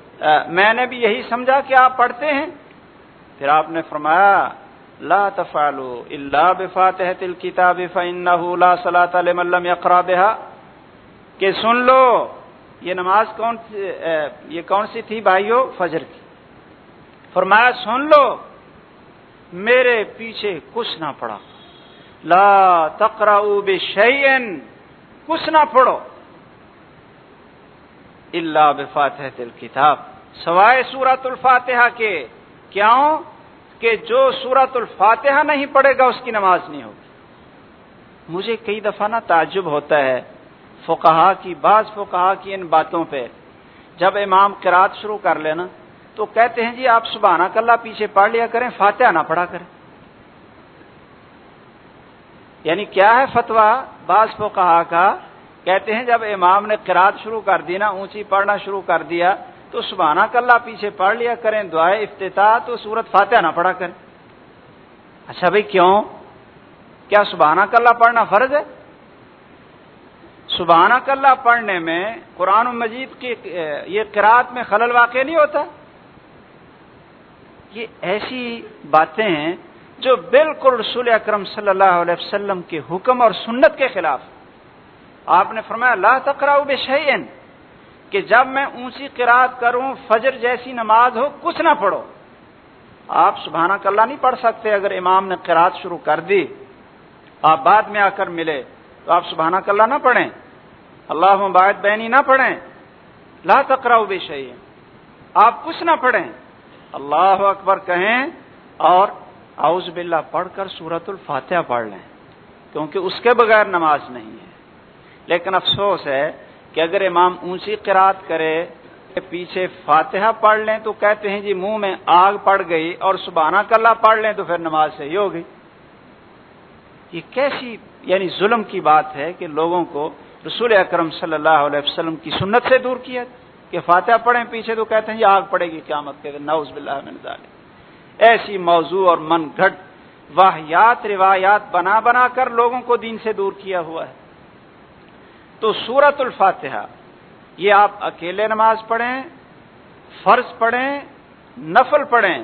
میں نے بھی یہی سمجھا کہ آپ پڑھتے ہیں۔ پھر آپ نے فرمایا، لا تفعلوا الا بفاتحه الكتاب فانه لا صلاه لمن لم يقرا بها۔ کہ سن لو، یہ نماز کون یہ کون سی تھی بھائیو؟ فجر کی۔ فرمایا، سن لو، میرے پیچھے کچھ نہ پڑا لا تقرأوا بشیئن کچھ نہ پڑھو۔ اللہ بفاتحت الکتاب سوائے سورت الفاتحہ کے کیوں کہ جو سورت الفاتحہ نہیں پڑھے گا، اس کی نماز نہیں ہوگی۔ مجھے کئی دفعہ نا تعجب ہوتا ہے فقہا کی، بعض فقہا کی ان باتوں پہ۔ جب امام قرات شروع کر لینا تو کہتے ہیں جی آپ سبحانہ کلّہ پیچھے پڑھ لیا کریں، فاتحہ نہ پڑھا کریں۔ یعنی کیا ہے فتوا بعض فقہا کا کہتے ہیں جب امام نے قرات شروع کر دی نا، اونچی پڑھنا شروع کر دیا، تو سبحانہ کلّہ پیچھے پڑھ لیا کریں، دعائے افتتاح، تو سورت فاتحہ نہ پڑھا کریں۔ اچھا بھائی، کیوں؟ کیا سبحانہ کلّہ پڑھنا فرض ہے؟ سبحانہ کلّہ پڑھنے میں قرآن مجید کی، یہ قرآت میں خلل واقع نہیں ہوتا؟ یہ ایسی باتیں ہیں جو بالکل رسول اکرم صلی اللہ علیہ وسلم کے حکم اور سنت کے خلاف آپ نے فرمایا اللہ تقرا بے کہ جب میں اونچی قرآت کروں، فجر جیسی نماز ہو، کچھ نہ پڑھو. آپ سبحانہ کلّہ نہیں پڑھ سکتے اگر امام نے قرآت شروع کر دی. آپ بعد میں آ کر ملے تو آپ سبحانہ کلّہ نہ پڑھیں. اللہ مباعد بینی نہ پڑھیں. لا تقرا بے آپ کچھ نہ پڑھیں. اللہ اکبر کہیں، اور اعوذ باللہ پڑھ کر سورت الفاتحہ پڑھ لیں. کیونکہ اس کے بغیر نماز نہیں ہے. لیکن افسوس ہے کہ اگر امام اونچی قرات کرے پیچھے فاتحہ پڑھ لیں تو کہتے ہیں جی منہ میں آگ پڑ گئی اور سبحانہ کلّہ پڑھ لیں تو پھر نماز صحیح ہو گئی یہ کیسی یعنی ظلم کی بات ہے کہ لوگوں کو رسول اکرم صلی اللہ علیہ وسلم کی سنت سے دور کیا کہ فاتحہ پڑھیں پیچھے تو کہتے ہیں یہ آگ پڑے گی قیامت کے نوز باللہ من ذالک۔ ایسی موضوع اور من گھٹ واحیات روایات بنا بنا کر لوگوں کو دین سے دور کیا ہوا ہے۔ تو سورت الفاتحہ، یہ آپ اکیلے نماز پڑھیں، فرض پڑھیں، نفل پڑھیں،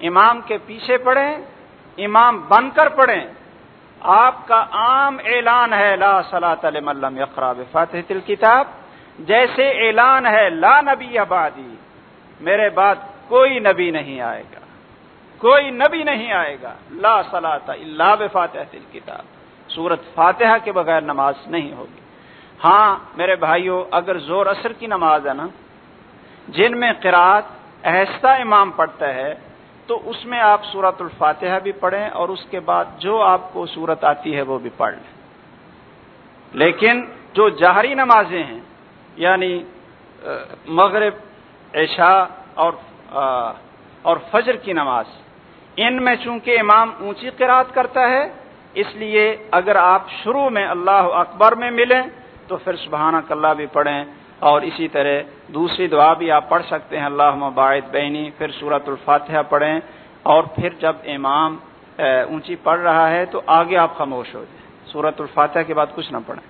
امام کے پیچھے پڑھیں، امام بن کر پڑھیں، آپ کا عام اعلان ہے، لا صلاح ملم اقراب فاتح الکتاب جیسے اعلان ہے، لا نبی آبادی میرے بعد کوئی نبی نہیں آئے گا، کوئی نبی نہیں آئے گا، لا صلاح اللہ بفاتح الکتاب سورت فاتحہ کے بغیر نماز نہیں ہوگی۔ ہاں میرے بھائیوں اگر زور اثر کی نماز ہے نا، جن میں قرات ایسا امام پڑھتا ہے، تو اس میں آپ سورت الفاتحہ بھی پڑھیں اور اس کے بعد جو آپ کو صورت آتی ہے وہ بھی پڑھ لیں۔ لیکن جو جہری نمازیں ہیں یعنی مغرب، عشاء اور اور فجر کی نماز، ان میں چونکہ امام اونچی قرآد کرتا ہے، اس لیے اگر آپ شروع میں اللہ اکبر میں ملیں تو پھر سبحانہ کلّہ بھی پڑھیں اور اسی طرح دوسری دعا بھی آپ پڑھ سکتے ہیں اللہ مباعد بینی، پھر صورت الفاتحہ پڑھیں اور پھر جب امام اونچی پڑھ رہا ہے تو آگے آپ خاموش ہو جائیں۔ صورت الفاتحہ کے بعد کچھ نہ پڑھیں۔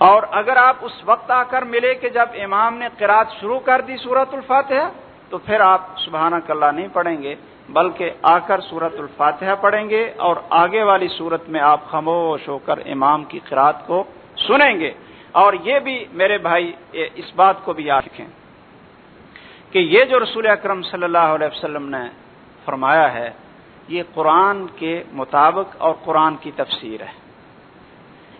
اور اگر آپ اس وقت آ کر ملے کہ جب امام نے قرات شروع کر دی صورت الفاتحہ تو پھر آپ سبحانہ کلّہ نہیں پڑھیں گے۔ بلکہ آ کر سورت الفاتحہ پڑھیں گے اور آگے والی صورت میں آپ خاموش ہو کر امام کی قرات کو سنیں گے۔ اور یہ بھی میرے بھائی اس بات کو بھی یاد رکھیں کہ یہ جو رسول اکرم صلی اللہ علیہ وسلم نے فرمایا ہے، یہ قرآن کے مطابق اور قرآن کی تفسیر ہے۔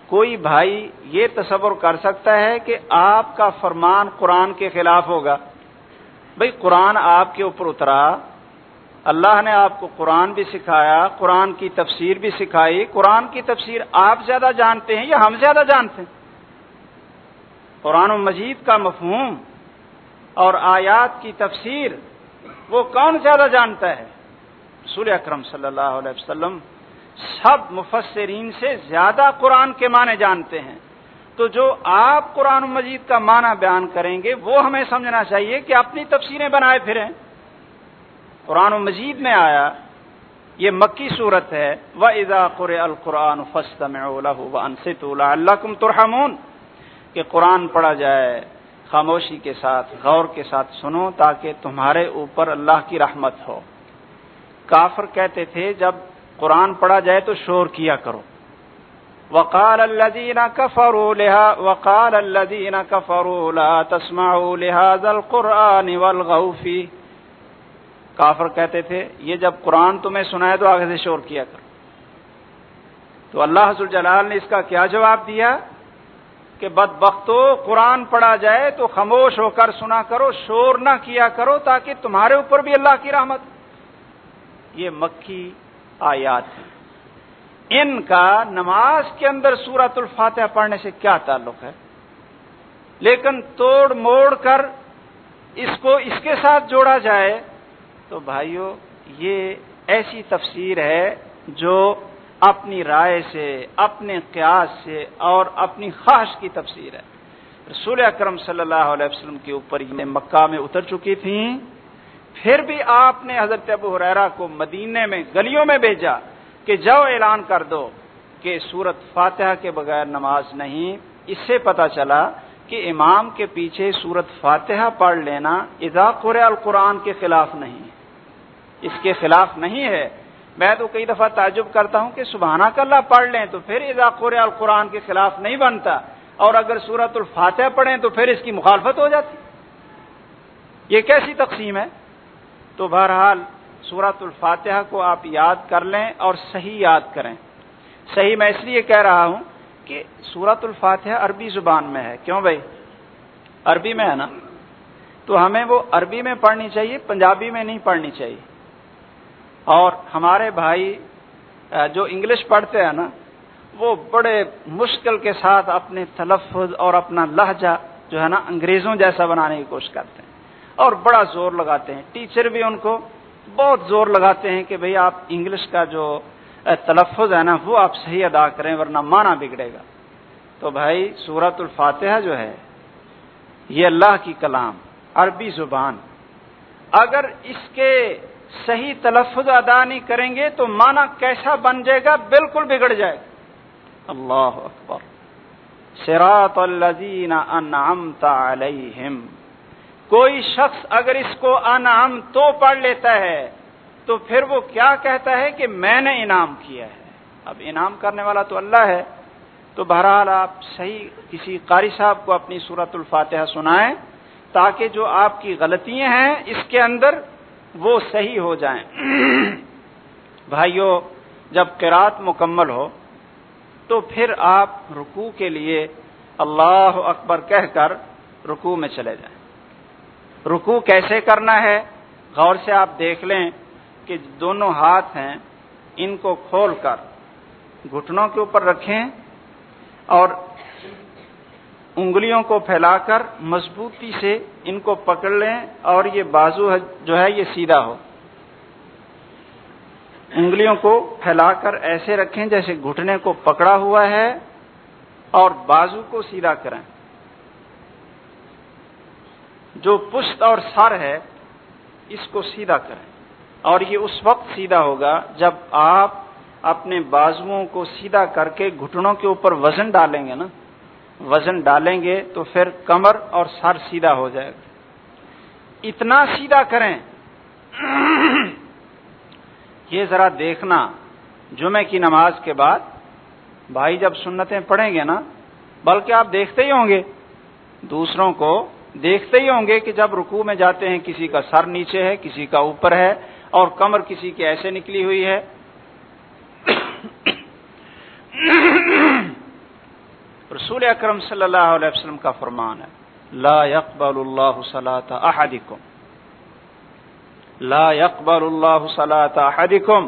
کوئی بھائی یہ تصور کر سکتا ہے کہ آپ کا فرمان قرآن کے خلاف ہوگا۔ بھائی، قرآن آپ کے اوپر اترا اللہ نے آپ کو قرآن بھی سکھایا، قرآن کی تفسیر بھی سکھائی۔ قرآن کی تفسیر آپ زیادہ جانتے ہیں یا ہم زیادہ جانتے ہیں؟ قرآن و مجید کا مفہوم اور آیات کی تفسیر وہ کون زیادہ جانتا ہے؟ رسول اکرم صلی اللہ علیہ وسلم سب مفسرین سے زیادہ قرآن کے معنی جانتے ہیں۔ تو جو آپ قرآن مجید کا معنی بیان کریں گے وہ ہمیں سمجھنا چاہیے کہ اپنی تفسیریں بنائے پھریں۔ قرآن و مجید میں آیا، یہ مکی صورت ہے و ادا قر القرآن فسطم اللہ کم ترحمون۔ کہ قرآن پڑھا جائے، خاموشی کے ساتھ، غور کے ساتھ سنو تاکہ تمہارے اوپر اللہ کی رحمت ہو۔ کافر کہتے تھے، جب قرآن پڑھا جائے تو شور کیا کرو۔ وقال الذين كفروا لها، وقال الذين كفروا لا تسمعوا لهذا القرآن والغوا فيه کافر کہتے تھے، یہ جب قرآن تمہیں سنائے تو آگے سے شور کیا کرو۔ تو اللہ حضر جلال نے اس کا کیا جواب دیا؟ کہ بد بختو قرآن پڑھا جائے تو خاموش ہو کر سنا کرو، شور نہ کیا کرو تاکہ تمہارے اوپر بھی اللہ کی رحمت یہ مکی آیات ان کا نماز کے اندر سورت الفاتحہ پڑھنے سے کیا تعلق ہے؟ لیکن توڑ موڑ کر اس کو اس کے ساتھ جوڑا جائے تو بھائیوں یہ ایسی تفسیر ہے جو اپنی رائے سے، اپنے قیاس سے اور اپنی خواہش کی تفسیر ہے۔ رسول اکرم صلی اللہ علیہ وسلم کے اوپر یہ مکہ میں اتر چکی تھیں۔ پھر بھی آپ نے حضرت ابو حریرا کو مدینے میں گلیوں میں بھیجا کہ جاؤ اعلان کر دو کہ سورت فاتحہ کے بغیر نماز نہیں۔ اس سے پتا چلا کہ امام کے پیچھے سورت فاتحہ پڑھ لینا ادا قر القرآن کے خلاف نہیں۔ اس کے خلاف نہیں ہے۔ میں تو کئی دفعہ تعجب کرتا ہوں کہ سبحانہ اللہ پڑھ لیں تو پھر ادا قر القرآن کے خلاف نہیں بنتا۔ اور اگر سورت الفاتحہ پڑھیں تو پھر اس کی مخالفت ہو جاتی۔ یہ کیسی تقسیم ہے؟ تو بہرحال سورت الفاتحہ کو آپ یاد کر لیں اور صحیح یاد کریں۔ صحیح میں اس لیے کہہ رہا ہوں کہ سورت الفاتحہ عربی زبان میں ہے۔ کیوں بھائی؟ عربی میں ہے نا؟ تو ہمیں وہ عربی میں پڑھنی چاہیے، پنجابی میں نہیں پڑھنی چاہیے۔ اور ہمارے بھائی جو انگلش پڑھتے ہیں نا، وہ بڑے مشکل کے ساتھ اپنے تلفظ اور اپنا لہجہ جو ہے نا انگریزوں جیسا بنانے کی کوشش کرتے ہیں اور بڑا زور لگاتے ہیں۔ ٹیچر بھی ان کو بہت زور لگاتے ہیں کہ بھئی آپ انگلش کا جو تلفظ ہے نا، وہ آپ صحیح ادا کریں ورنہ مانا بگڑے گا۔ تو بھائی سورت الفاتحہ جو ہے، یہ اللہ کی کلام، عربی زبان۔ اگر اس کے صحیح تلفظ ادا نہیں کریں گے تو مانا کیسا بن جائے گا بالکل بگڑ جائے گا۔ اللہ اکبر۔ سراط الذین انعمت علیہم۔ کوئی شخص اگر اس کو انعام تو پڑھ لیتا ہے تو پھر وہ کیا کہتا ہے کہ میں نے انعام کیا ہے؟ اب انعام کرنے والا تو اللہ ہے۔ تو بہرحال آپ صحیح کسی قاری صاحب کو اپنی صورت الفاتحہ سنائیں تاکہ جو آپ کی غلطیاں ہیں اس کے اندر وہ صحیح ہو جائیں۔ بھائیوں جب قرات مکمل ہو، تو پھر آپ رکوع کے لیے اللہ اکبر کہہ کر رکوع میں چلے جائیں۔ رکو کیسے کرنا ہے؟ غور سے آپ دیکھ لیں کہ دونوں ہاتھ ہیں، ان کو کھول کر گھٹنوں کے اوپر رکھیں اور انگلیوں کو پھیلا کر مضبوطی سے ان کو پکڑ لیں اور یہ بازو جو ہے یہ سیدھا ہو۔ انگلیوں کو پھیلا کر ایسے رکھیں جیسے گھٹنے کو پکڑا ہوا ہے اور بازو کو سیدھا کریں۔ جو پشت اور سر ہے، اس کو سیدھا کریں۔ اور یہ اس وقت سیدھا ہوگا جب آپ اپنے بازوؤں کو سیدھا کر کے گھٹنوں کے اوپر وزن ڈالیں گے نا۔ وزن ڈالیں گے تو پھر کمر اور سر سیدھا ہو جائے گا۔ اتنا سیدھا کریں۔ یہ ذرا دیکھنا جمعے کی نماز کے بعد۔ بھائی جب سنتیں پڑھیں گے نا، بلکہ آپ دیکھتے ہی ہوں گے۔ دوسروں کو دیکھتے ہی ہوں گے کہ جب رکوع میں جاتے ہیں، کسی کا سر نیچے ہے، کسی کا اوپر ہے، اور کمر کسی کی ایسے نکلی ہوئی ہے۔ رسول اکرم صلی اللہ علیہ وسلم کا فرمان ہے، لا يقبل اللہ صلاة احدکم۔ لا يقبل اللہ صلاة احدکم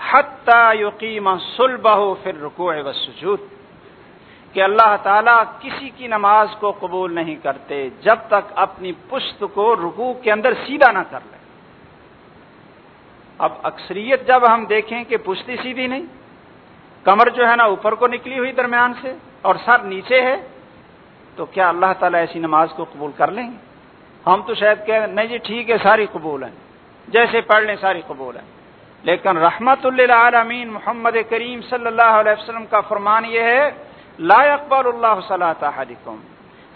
حتی یقیم صلبہ فی الرکوع والسجود کہ اللہ تعالیٰ کسی کی نماز کو قبول نہیں کرتے جب تک اپنی پشت کو رکوع کے اندر سیدھا نہ کر لے اب اکثریت جب ہم دیکھیں کہ پشتی سیدھی نہیں، کمر جو ہے نا اوپر کو نکلی ہوئی درمیان سے اور سر نیچے ہے، تو کیا اللہ تعالیٰ ایسی نماز کو قبول کر لیں؟ گے ہم تو شاید کہ نہیں جی ٹھیک ہے، ساری قبول ہیں۔ جیسے پڑھ لیں، ساری قبول ہیں۔ لیکن رحمت اللہ محمد کریم صلی اللہ علیہ وسلم کا فرمان یہ ہے، لا اکبر اللہ صلاح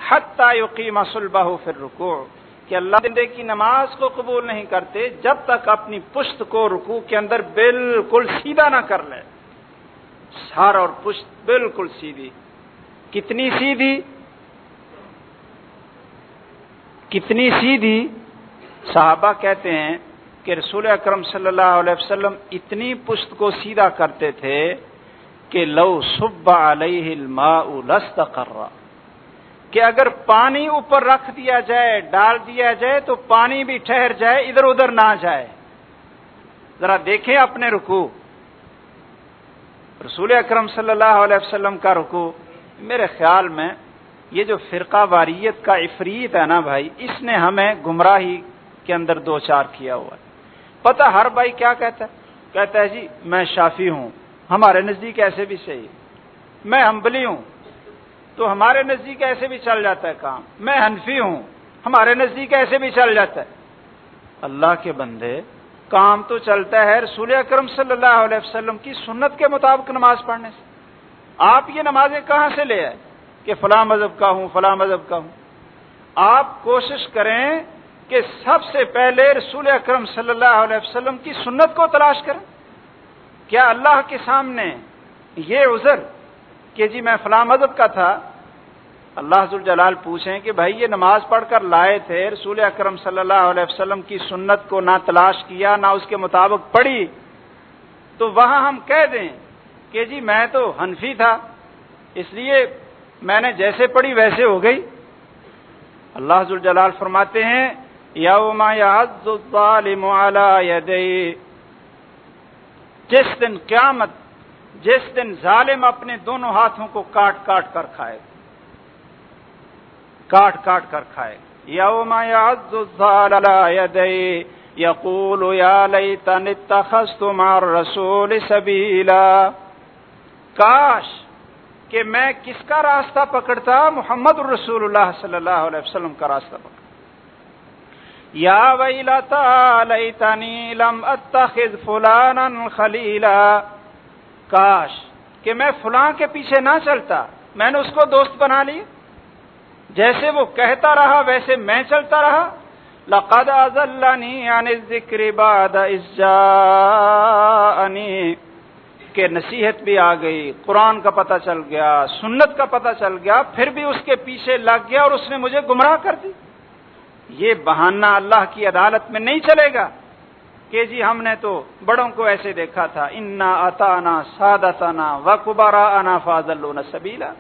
حتى يقيم صلبه في الركوع کہ اللہ بندے کی نماز کو قبول نہیں کرتے، جب تک اپنی پشت کو رکوع کے اندر بالکل سیدھا نہ کر لے۔ سار اور پشت بالکل سیدھی۔ کتنی سیدھی؟ کتنی سیدھی؟ صحابہ کہتے ہیں کہ رسول اکرم صلی اللہ علیہ وسلم اتنی پشت کو سیدھا کرتے تھے کہ لو سب علیہ الماء لستقر کہ اگر پانی اوپر رکھ دیا جائے، ڈال دیا جائے، تو پانی بھی ٹھہر جائے، ادھر ادھر نہ جائے۔ ذرا دیکھیں اپنے رکو رسول اکرم صلی اللہ علیہ وسلم کا رکو میرے خیال میں یہ جو فرقہ واریت کا افریت ہے نا بھائی، اس نے ہمیں گمراہی کے اندر دو چار کیا ہوا ہے۔ پتہ ہر بھائی کیا کہتا ہے؟ کہتا ہے جی میں شافی ہوں۔ ہمارے نزدیک ایسے بھی صحیح۔ میں ہمبلی ہوں۔ تو ہمارے نزدیک ایسے بھی چل جاتا ہے کام۔ میں حنفی ہوں۔ ہمارے نزدیک ایسے بھی چل جاتا ہے۔ اللہ کے بندے، کام تو چلتا ہے رسول اکرم صلی اللہ علیہ وسلم کی سنت کے مطابق نماز پڑھنے سے۔ آپ یہ نمازیں کہاں سے لے آئے؟ کہ فلاں مذہب کا ہوں، فلاں مذہب کا ہوں۔ آپ کوشش کریں کہ سب سے پہلے رسول اکرم صلی اللہ علیہ وسلم کی سنت کو تلاش کریں۔ کیا اللہ کے سامنے یہ عذر کہ جی میں فلاں مذہب کا تھا؟ اللہ جلال پوچھیں کہ بھائی یہ نماز پڑھ کر لائے تھے، رسول اکرم صلی اللہ علیہ وسلم کی سنت کو نہ تلاش کیا، نہ اس کے مطابق پڑھی۔ تو وہاں ہم کہہ دیں کہ جی میں تو حنفی تھا، اس لیے میں نے جیسے پڑھی ویسے ہو گئی۔ اللہ جلال فرماتے ہیں، یوم الظالم جس دن قیامت، جس دن ظالم اپنے دونوں ہاتھوں کو کاٹ کاٹ کر کھائے۔ کاٹ کاٹ کر کھائے۔ یوم یقول یا لیتن اتخذت مع الرسول سبیلا۔ کاش کہ میں کس کا راستہ پکڑتا؟ محمد الرسول اللہ صلی اللہ علیہ وسلم کا راستہ پکڑتا یا ویلتا لیتنی لم اتخذ فلانا خلیلا۔ کاش کہ میں فلاں کے پیچھے نہ چلتا، میں نے اس کو دوست بنا لی جیسے وہ کہتا رہا، ویسے میں چلتا رہا۔ لقد ازلنی عن الذکر بعد اس جاءنی۔ کہ نصیحت بھی آ گئی، قرآن کا پتہ چل گیا، سنت کا پتہ چل گیا، پھر بھی اس کے پیچھے لگ گیا اور اس نے مجھے گمراہ کر دی۔ یہ بہانہ اللہ کی عدالت میں نہیں چلے گا۔ کہ جی ہم نے تو بڑوں کو ایسے دیکھا تھا، انا اتانا سادتانا و کبارا انا فاضل سبیلا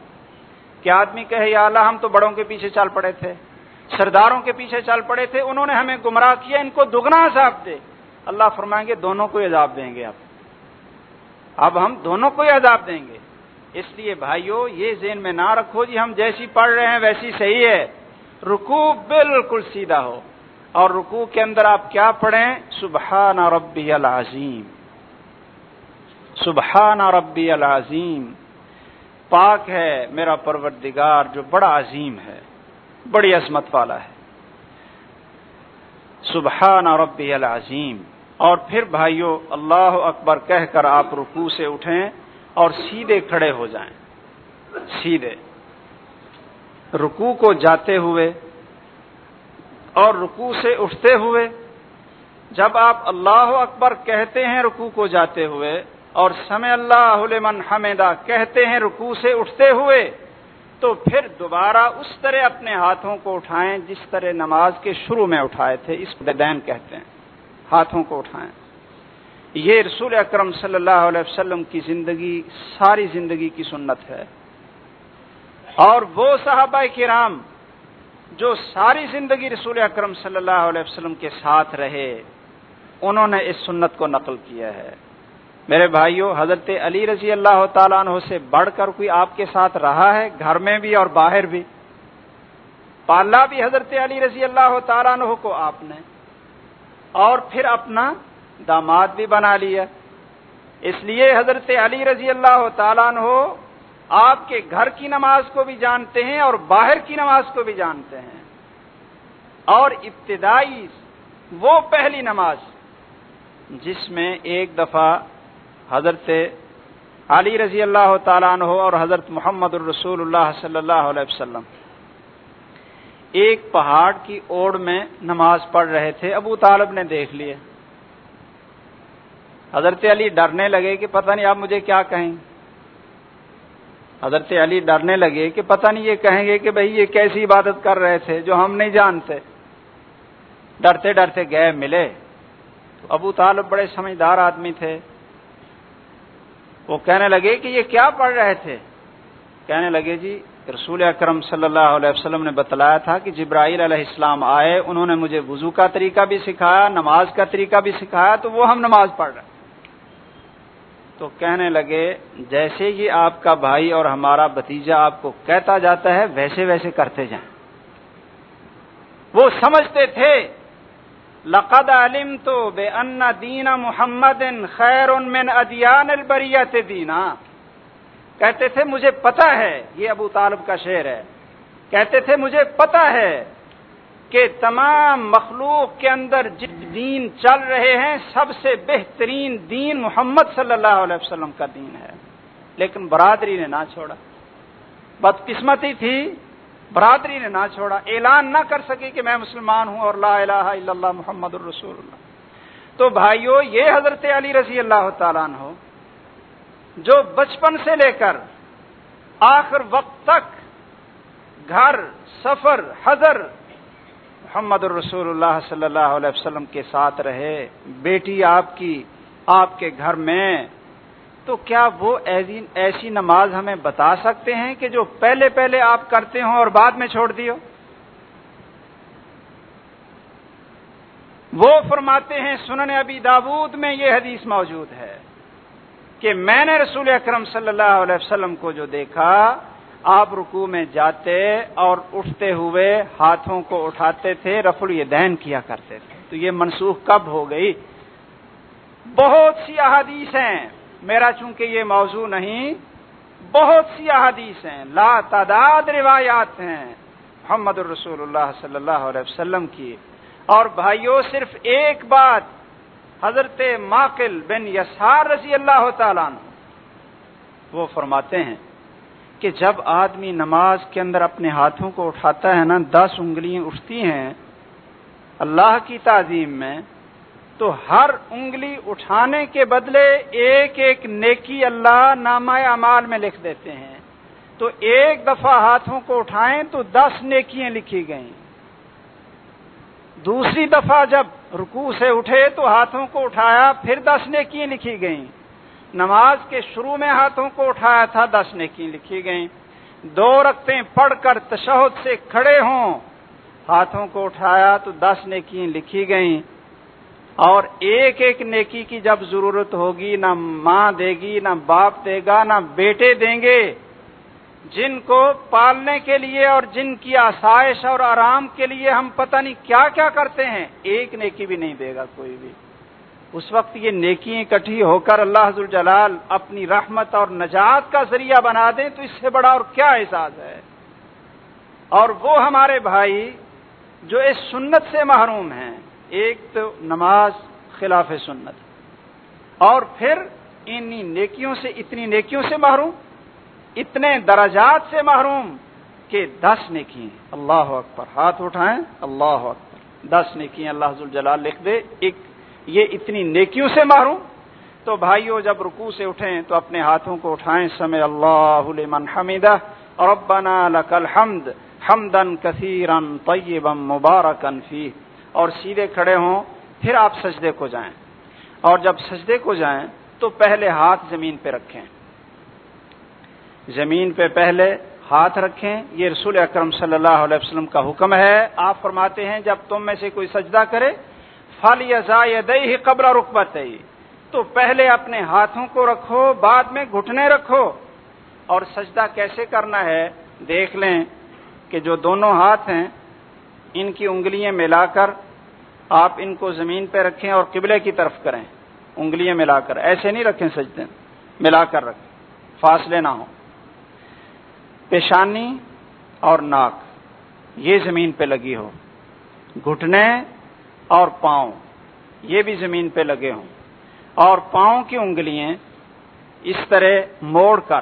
کیا آدمی کہے، یا اللہ ہم تو بڑوں کے پیچھے چل پڑے تھے، سرداروں کے پیچھے چل پڑے تھے، انہوں نے ہمیں گمراہ کیا، ان کو دگنا عذاب دے۔ اللہ فرمائیں گے، دونوں کو عذاب دیں گے اب اب ہم دونوں کو عذاب دیں گے۔ اس لیے بھائیوں یہ ذہن میں نہ رکھو جی ہم جیسی پڑھ رہے ہیں ویسی صحیح ہے۔ رکو بالکل سیدھا ہو۔ اور رکو کے اندر آپ کیا پڑھیں؟ سبحان ربی العظیم۔ سبحان ربی العظیم۔ پاک ہے میرا پروردگار جو بڑا عظیم ہے، بڑی عظمت والا ہے۔ سبحان ربی العظیم۔ اور پھر بھائیوں اللہ اکبر کہہ کر آپ رکو سے اٹھیں اور سیدھے کھڑے ہو جائیں۔ سیدھے۔ رکو کو جاتے ہوئے اور رکو سے اٹھتے ہوئے جب آپ اللہ اکبر کہتے ہیں رکو کو جاتے ہوئے اور سمے اللہ لمن حمیدہ کہتے ہیں رکو سے اٹھتے ہوئے تو پھر دوبارہ اس طرح اپنے ہاتھوں کو اٹھائیں جس طرح نماز کے شروع میں اٹھائے تھے، اس دین کہتے ہیں۔ ہاتھوں کو اٹھائیں۔ یہ رسول اکرم صلی اللہ علیہ وسلم کی زندگی، ساری زندگی کی سنت ہے۔ اور وہ صحابہ کرام جو ساری زندگی رسول اکرم صلی اللہ علیہ وسلم کے ساتھ رہے، انہوں نے اس سنت کو نقل کیا ہے۔ میرے بھائیوں حضرت علی رضی اللہ تعالیٰ عنہ سے بڑھ کر کوئی آپ کے ساتھ رہا ہے؟ گھر میں بھی اور باہر بھی؟ پالا بھی حضرت علی رضی اللہ تعالیٰ عنہ کو آپ نے؟ اور پھر اپنا داماد بھی بنا لیا۔ اس لیے حضرت علی رضی اللہ تعالیٰ عنہ آپ کے گھر کی نماز کو بھی جانتے ہیں اور باہر کی نماز کو بھی جانتے ہیں۔ اور ابتدائی وہ پہلی نماز جس میں ایک دفعہ حضرت علی رضی اللہ تعالیٰ عنہ اور حضرت محمد الرسول اللہ صلی اللہ علیہ وسلم ایک پہاڑ کی اوڑ میں نماز پڑھ رہے تھے، ابو طالب نے دیکھ لیے۔ حضرت علی ڈرنے لگے کہ پتہ نہیں آپ مجھے کیا کہیں۔ حضرت علی ڈرنے لگے کہ پتہ نہیں یہ کہیں گے کہ بھئی یہ کیسی عبادت کر رہے تھے جو ہم نہیں جانتے۔ ڈرتے ڈرتے گئے، ملے۔ تو ابو طالب بڑے سمجھدار آدمی تھے۔ وہ کہنے لگے کہ یہ کیا پڑھ رہے تھے؟ کہنے لگے جی رسول اکرم صلی اللہ علیہ وسلم نے بتلایا تھا کہ جبرائیل علیہ السلام آئے، انہوں نے مجھے وضو کا طریقہ بھی سکھایا، نماز کا طریقہ بھی سکھایا، تو وہ ہم نماز پڑھ رہے تو کہنے لگے، جیسے یہ آپ کا بھائی اور ہمارا بتیجا آپ کو کہتا جاتا ہے، ویسے ویسے کرتے جائیں۔ وہ سمجھتے تھے، لقد علم تو بے ان دینا محمد خیر من ادیان البریت دینا۔ کہتے تھے، مجھے پتا ہے، یہ ابو طالب کا شعر ہے. کہتے تھے، مجھے پتا ہے کہ تمام مخلوق کے اندر جس دین چل رہے ہیں، سب سے بہترین دین محمد صلی اللہ علیہ وسلم کا دین ہے. لیکن برادری نے نہ چھوڑا۔ بدقسمتی تھی، برادری نے نہ چھوڑا۔ اعلان نہ کر سکی کہ میں مسلمان ہوں اور لا الہ الا اللہ محمد الرسول اللہ۔ تو بھائیو، یہ حضرت علی رضی اللہ تعالیٰ عنہ جو بچپن سے لے کر آخر وقت تک گھر، سفر، حضر محمد الرسول اللہ صلی اللہ علیہ وسلم کے ساتھ رہے، بیٹی آپ کی آپ کے گھر میں، تو کیا وہ ایسی نماز ہمیں بتا سکتے ہیں کہ جو پہلے پہلے آپ کرتے ہوں اور بعد میں چھوڑ دیو؟ وہ فرماتے ہیں سنن ابی داود میں یہ حدیث موجود ہے۔ کہ میں نے رسول اکرم صلی اللہ علیہ وسلم کو جو دیکھا، آپ رکو میں جاتے اور اٹھتے ہوئے ہاتھوں کو اٹھاتے تھے رف الدین کیا کرتے تھے۔ تو یہ منسوخ کب ہو گئی؟ بہت سی احادیث ہیں۔ میرا چونکہ یہ موضوع نہیں، بہت سی احادیث ہیں۔ لا تعداد روایات ہیں محمد الرسول اللہ صلی اللہ علیہ وسلم کی۔ اور بھائیوں صرف ایک بات حضرت ماقل بن یسار رضی اللہ تعالیٰ وہ فرماتے ہیں کہ جب آدمی نماز کے اندر اپنے ہاتھوں کو اٹھاتا ہے نا، دس انگلیاں اٹھتی ہیں اللہ کی تعظیم میں، تو ہر انگلی اٹھانے کے بدلے ایک ایک نیکی اللہ نامہ امال میں لکھ دیتے ہیں۔ تو ایک دفعہ ہاتھوں کو اٹھائیں تو دس نیکیاں لکھی گئیں۔ دوسری دفعہ جب رکوع سے اٹھے تو ہاتھوں کو اٹھایا، پھر دس نیکیاں لکھی گئیں۔ نماز کے شروع میں ہاتھوں کو اٹھایا تھا، دس نیکی لکھی گئیں۔ دو رقطیں پڑھ کر تشہد سے کھڑے ہوں، ہاتھوں کو اٹھایا تو دس نیکی لکھی گئیں۔ اور ایک ایک نیکی کی جب ضرورت ہوگی، نہ ماں دے گی، نہ باپ دے گا، نہ بیٹے دیں گے جن کو پالنے کے لیے اور جن کی آسائش اور آرام کے لیے ہم پتہ نہیں کیا کیا کرتے ہیں، ایک نیکی بھی نہیں دے گا کوئی بھی۔ اس وقت یہ نیکی اکٹھی ہو کر اللہ حضر جلال اپنی رحمت اور نجات کا ذریعہ بنا دیں تو اس سے بڑا اور کیا احساس ہے۔ اور وہ ہمارے بھائی جو اس سنت سے محروم ہیں، ایک تو نماز خلاف سنت۔ اور پھر انہی نیکیوں سے، اتنی نیکیوں سے محروم اتنے درجات سے محروم کہ دس نیکی اللہ اکبر، ہاتھ اٹھائیں، اللہ اکبر۔ دس نیکی اللہ حضر جلال لکھ دے۔ ایک، یہ اتنی نیکیوں سے محروم۔ تو بھائیو، جب رکو سے اٹھیں تو اپنے ہاتھوں کو اٹھائیں۔ سمے اللہ لمن حمیدہ ربنا لک الحمد حمدن کثیرن طیبا مبارکن فی اور سیدھے کھڑے ہوں، پھر آپ سجدے کو جائیں۔ اور جب سجدے کو جائیں تو پہلے ہاتھ زمین پہ رکھیں۔ زمین پہ پہلے ہاتھ رکھیں، یہ رسول اکرم صلی اللہ علیہ وسلم کا حکم ہے۔ آپ فرماتے ہیں، جب تم میں سے کوئی سجدہ کرے فل یا دئی قبر رکبت تو پہلے اپنے ہاتھوں کو رکھو، بعد میں گھٹنے رکھو۔ اور سجدہ کیسے کرنا ہے، دیکھ لیں کہ جو دونوں ہاتھ ہیں، ان کی انگلیاں ملا کر آپ ان کو زمین پہ رکھیں اور قبلے کی طرف کریں۔ انگلیاں ملا کر، ایسے نہیں رکھیں سجدے، ملا کر رکھیں، فاصلے نہ ہوں۔ پیشانی اور ناک، یہ زمین پہ لگی ہو گھٹنے اور پاؤں، یہ بھی زمین پہ لگے ہوں۔ اور پاؤں کی انگلیاں اس طرح موڑ کر،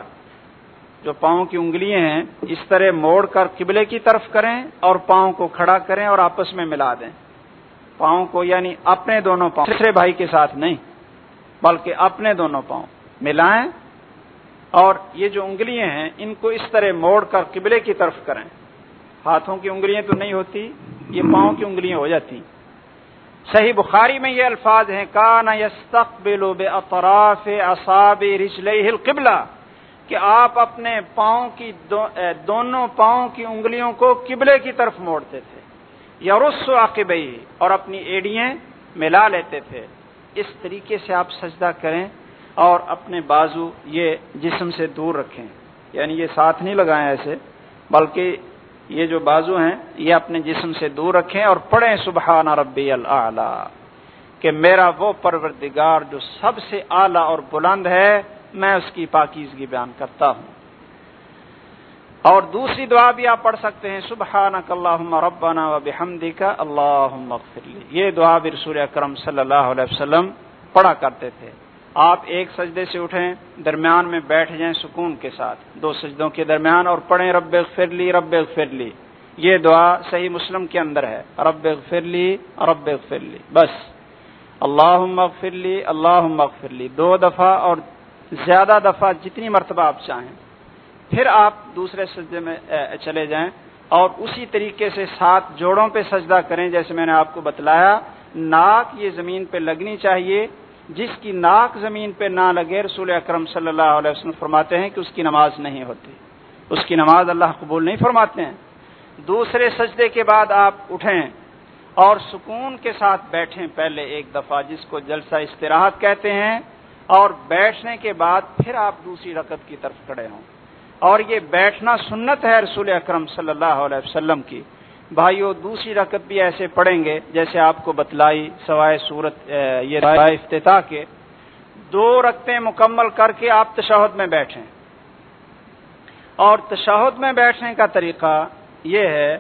جو پاؤں کی انگلیاں ہیں، اس طرح موڑ کر قبلے کی طرف کریں اور پاؤں کو کھڑا کریں اور آپس میں ملا دیں۔ پاؤں کو یعنی اپنے دونوں پاؤں تیسرے بھائی کے ساتھ نہیں، بلکہ اپنے دونوں پاؤں۔ ملائیں اور یہ جو انگلیاں ہیں، ان کو اس طرح موڑ کر قبلے کی طرف کریں۔ ہاتھوں کی انگلیاں تو نہیں ہوتی، یہ پاؤں کی انگلیاں ہو جاتی۔ صحیح بخاری میں یہ الفاظ ہیں کا نہ بے اطراف اصاب رجل قبلہ کہ آپ اپنے پاؤں کی دو دونوں پاؤں کی انگلیوں کو قبلے کی طرف موڑتے تھے۔ یا رس عقبئی اور اپنی ایڈیاں ملا لیتے تھے۔ اس طریقے سے آپ سجدہ کریں۔ اور اپنے بازو یہ جسم سے دور رکھیں۔ یعنی یہ ساتھ نہیں لگائیں ایسے، بلکہ یہ جو بازو ہیں، یہ اپنے جسم سے دور رکھیں اور پڑھیں سبحان ربی اللہ کہ میرا وہ پروردگار جو سب سے اعلی اور بلند ہے، میں اس کی پاکیزگی بیان کرتا ہوں۔ اور دوسری دعا بھی آپ پڑھ سکتے ہیں سبحان اللہ ربنا و بحمدی کا اللہ یہ دعا بھی رسول اکرم صلی اللہ علیہ وسلم پڑھا کرتے تھے۔ آپ ایک سجدے سے اٹھیں، درمیان میں بیٹھ جائیں سکون کے ساتھ۔ دو سجدوں کے درمیان اور پڑھیں رب فرلی رب فرلی یہ دعا صحیح مسلم کے اندر ہے۔ رب فرلی رب فرلی بس۔ اللہ فرلی اللہ فرلی دو دفعہ اور زیادہ دفعہ جتنی مرتبہ آپ چاہیں۔ پھر آپ دوسرے سجدے میں چلے جائیں اور اسی طریقے سے سات جوڑوں پہ سجدہ کریں، جیسے میں نے آپ کو بتلایا۔ ناک یہ زمین پہ لگنی چاہیے۔ جس کی ناک زمین پہ نہ لگے رسول اکرم صلی اللہ علیہ وسلم فرماتے ہیں کہ اس کی نماز نہیں ہوتی۔ اس کی نماز اللہ قبول نہیں فرماتے ہیں۔ دوسرے سجدے کے بعد آپ اٹھیں اور سکون کے ساتھ بیٹھیں پہلے ایک دفعہ، جس کو جلسہ استراحت کہتے ہیں، اور بیٹھنے کے بعد پھر آپ دوسری رکت کی طرف کھڑے ہوں۔ اور یہ بیٹھنا سنت ہے رسول اکرم صلی اللہ علیہ وسلم کی۔ بھائیو دوسری رکت بھی ایسے پڑھیں گے جیسے آپ کو بتلائی سوائے صورت یہ افتتاح کے۔ دو رکتیں مکمل کر کے آپ تشہد میں بیٹھیں۔ اور تشہد میں بیٹھنے کا طریقہ یہ ہے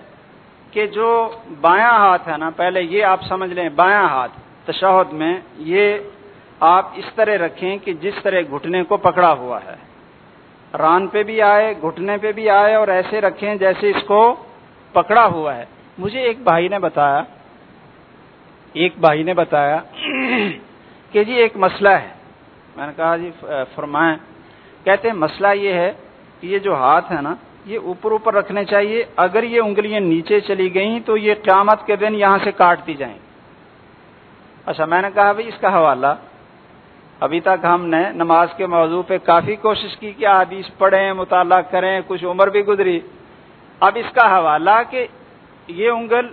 کہ جو بایاں ہاتھ ہے نا پہلے یہ آپ سمجھ لیں بایاں ہاتھ تشہد میں یہ آپ اس طرح رکھیں کہ جس طرح گھٹنے کو پکڑا ہوا ہے۔ ران پہ بھی آئے گھٹنے پہ بھی آئے اور ایسے رکھیں جیسے اس کو پکڑا ہوا ہے۔ مجھے ایک بھائی نے بتایا، ایک بھائی نے بتایا کہ جی ایک مسئلہ ہے۔ میں نے کہا جی فرمائیں۔ کہتے ہیں، مسئلہ یہ ہے کہ یہ جو ہاتھ ہے نا، یہ اوپر اوپر رکھنے چاہیے۔ اگر یہ انگلیاں نیچے چلی گئیں تو یہ قیامت کے دن یہاں سے کاٹ دی جائیں۔ اچھا میں نے کہا بھائی، اس کا حوالہ۔ ابھی تک ہم نے نماز کے موضوع پہ کافی کوشش کی کہ حدیث پڑھیں، مطالعہ کریں، کچھ عمر بھی گزری۔ اب اس کا حوالہ کہ یہ انگل،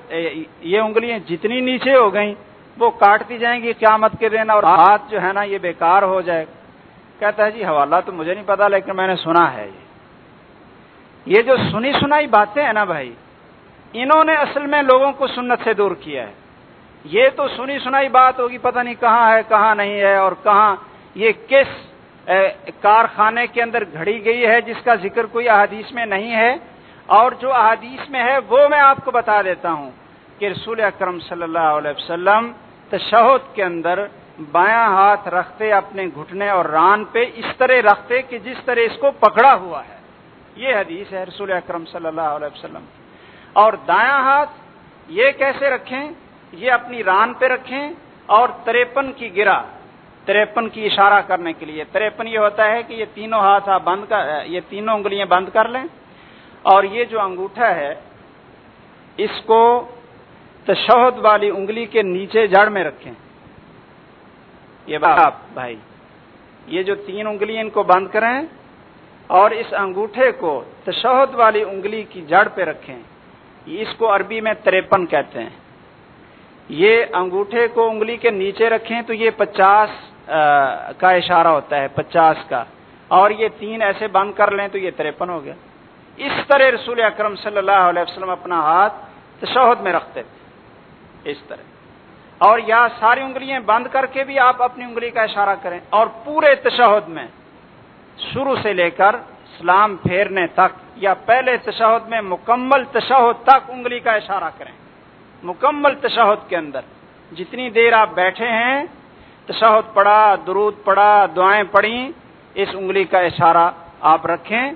یہ انگلیاں جتنی نیچے ہو گئیں، وہ کاٹتی جائیں گی قیامت کے دن اور ہاتھ جو ہے نا یہ بیکار ہو جائے۔ کہتا ہے جی حوالہ تو مجھے نہیں پتا، لیکن میں نے سنا ہے یہ۔ یہ جو سنی سنائی باتیں ہیں نا بھائی، انہوں نے اصل میں لوگوں کو سنت سے دور کیا ہے۔ یہ تو سنی سنائی بات ہوگی، پتہ نہیں کہاں ہے، کہاں نہیں ہے، اور کہاں یہ کس کارخانے کے اندر گھڑی گئی ہے، جس کا ذکر کوئی احادیث میں نہیں ہے۔ اور جو احادیث میں ہے وہ میں آپ کو بتا دیتا ہوں کہ رسول اکرم صلی اللہ علیہ وسلم تشہد کے اندر بایاں ہاتھ رکھتے، اپنے گھٹنے اور ران پہ اس طرح رکھتے کہ جس طرح اس کو پکڑا ہوا ہے۔ یہ حدیث ہے رسول اکرم صلی اللہ علیہ وسلم اور دایاں ہاتھ یہ کیسے رکھیں؟ یہ اپنی ران پہ رکھیں اور تریپن کی گرا، تریپن کی اشارہ کرنے کے لیے۔ تریپن یہ ہوتا ہے کہ یہ تینوں ہاتھ آپ بند کر، یہ تینوں انگلیاں بند کر لیں۔ اور یہ جو انگوٹھا ہے، اس کو تشہد والی انگلی کے نیچے جڑ میں رکھیں۔ یہ باپ بھائی، یہ جو تین انگلی ان کو بند کریں اور اس انگوٹھے کو تشہد والی انگلی کی جڑ پہ رکھیں، اس کو عربی میں تریپن کہتے ہیں۔ یہ انگوٹھے کو انگلی کے نیچے رکھیں تو یہ پچاس کا اشارہ ہوتا ہے، پچاس کا۔ اور یہ تین ایسے بند کر لیں تو یہ تریپن ہو گیا۔ اس طرح رسول اکرم صلی اللہ علیہ وسلم اپنا ہاتھ تشہد میں رکھتے تھے۔ اس طرح۔ اور یا ساری انگلیاں بند کر کے بھی آپ اپنی انگلی کا اشارہ کریں اور پورے تشہد میں شروع سے لے کر سلام پھیرنے تک یا پہلے تشہد میں مکمل تشہد تک انگلی کا اشارہ کریں۔ مکمل تشہد کے اندر جتنی دیر آپ بیٹھے ہیں، تشہد پڑا درود پڑا دعائیں پڑی اس انگلی کا اشارہ آپ رکھیں۔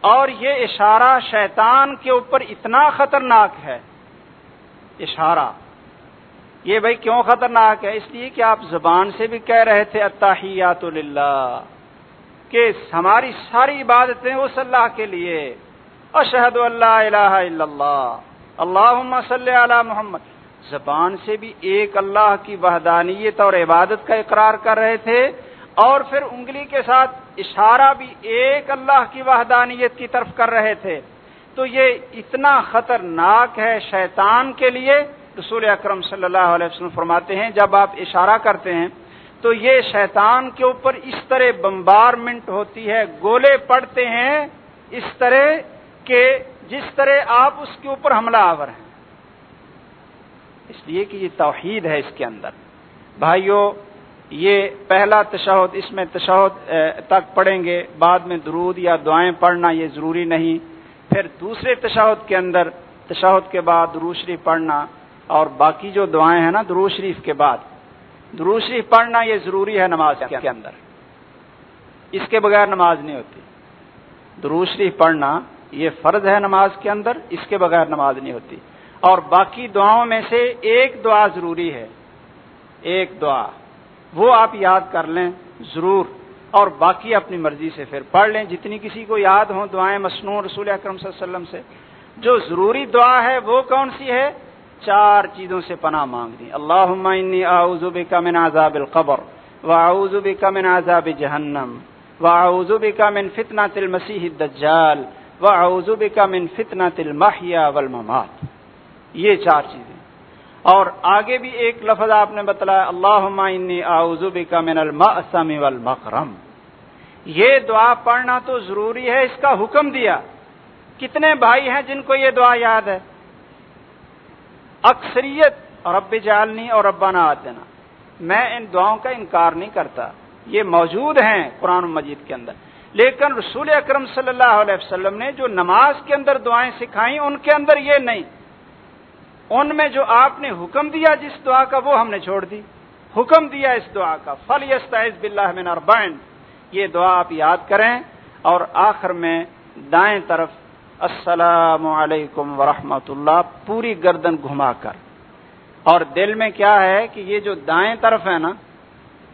اور یہ اشارہ شیطان کے اوپر اتنا خطرناک ہے۔ اشارہ۔ یہ بھائی کیوں خطرناک ہے؟ اس لیے کہ آپ زبان سے بھی کہہ رہے تھے اتحیات للہ۔ کہ ہماری ساری عبادتیں اس اللہ کے لیے۔ اشہد اللہ الہ الا اللہ۔ اللہ صلی علی محمد۔ زبان سے بھی ایک اللہ کی وحدانیت اور عبادت کا اقرار کر رہے تھے اور پھر انگلی کے ساتھ اشارہ بھی ایک اللہ کی وحدانیت کی طرف کر رہے تھے۔ تو یہ اتنا خطرناک ہے شیطان کے لیے۔ رسول اکرم صلی اللہ علیہ وسلم فرماتے ہیں، جب آپ اشارہ کرتے ہیں تو یہ شیطان کے اوپر اس طرح بمبارمنٹ ہوتی ہے، گولے پڑتے ہیں اس طرح کہ جس طرح آپ اس کے اوپر حملہ آور ہیں۔ اس لیے کہ یہ توحید ہے اس کے اندر۔ بھائیوں یہ پہلا تشہد، اس میں تشہد تک پڑھیں گے، بعد میں درود یا دعائیں پڑھنا یہ ضروری نہیں۔ پھر دوسرے تشہد کے اندر، تشہد کے بعد درو شریف پڑھنا اور باقی جو دعائیں ہیں نا درو شریف کے بعد۔ درو شریف پڑھنا یہ ضروری ہے نماز کے اندر۔ اس کے بغیر نماز نہیں ہوتی۔ درو شریف پڑھنا یہ فرض ہے نماز کے اندر، اس کے بغیر نماز نہیں ہوتی۔ اور باقی دعاؤں میں سے ایک دعا ضروری ہے۔ ایک دعا۔ وہ آپ یاد کر لیں، ضرور، اور باقی اپنی مرضی سے پھر پڑھ لیں۔ جتنی کسی کو یاد ہوں دعائیں مصنوع رسول اکرم صلی اللہ علیہ وسلم سے، جو ضروری دعا ہے وہ کون سی ہے؟ چار چیزوں سے پناہ مانگ دی اللہ اعوذ بک من عذاب القبر واعوذ بک من عذاب جہنم واعوذ بک من فتنة المسیح الدجال واعوذ بک من فتنة المحیا والممات۔ یہ چار چیزیں۔ اور آگے بھی ایک لفظ آپ نے بتلایا اللہ بک من المأسم والمقرم یہ دعا پڑھنا تو ضروری ہے، اس کا حکم دیا۔ کتنے بھائی ہیں جن کو یہ دعا یاد ہے؟ اکثریت، رب جالنی اور ربانہ آتنا۔ میں ان دعاؤں کا انکار نہیں کرتا۔ یہ موجود ہیں قرآن مجید کے اندر۔ لیکن رسول اکرم صلی اللہ علیہ وسلم نے جو نماز کے اندر دعائیں سکھائیں، ان کے اندر یہ نہیں۔ ان میں جو آپ نے حکم دیا جس دعا کا، وہ ہم نے چھوڑ دی۔ حکم دیا اس دعا کا۔ فل یستعز باللہ من اربعین یہ دعا آپ یاد کریں۔ اور آخر میں دائیں طرف السلام علیکم ورحمۃ اللہ پوری گردن گھما کر۔ اور دل میں کیا ہے کہ یہ جو دائیں طرف ہے نا،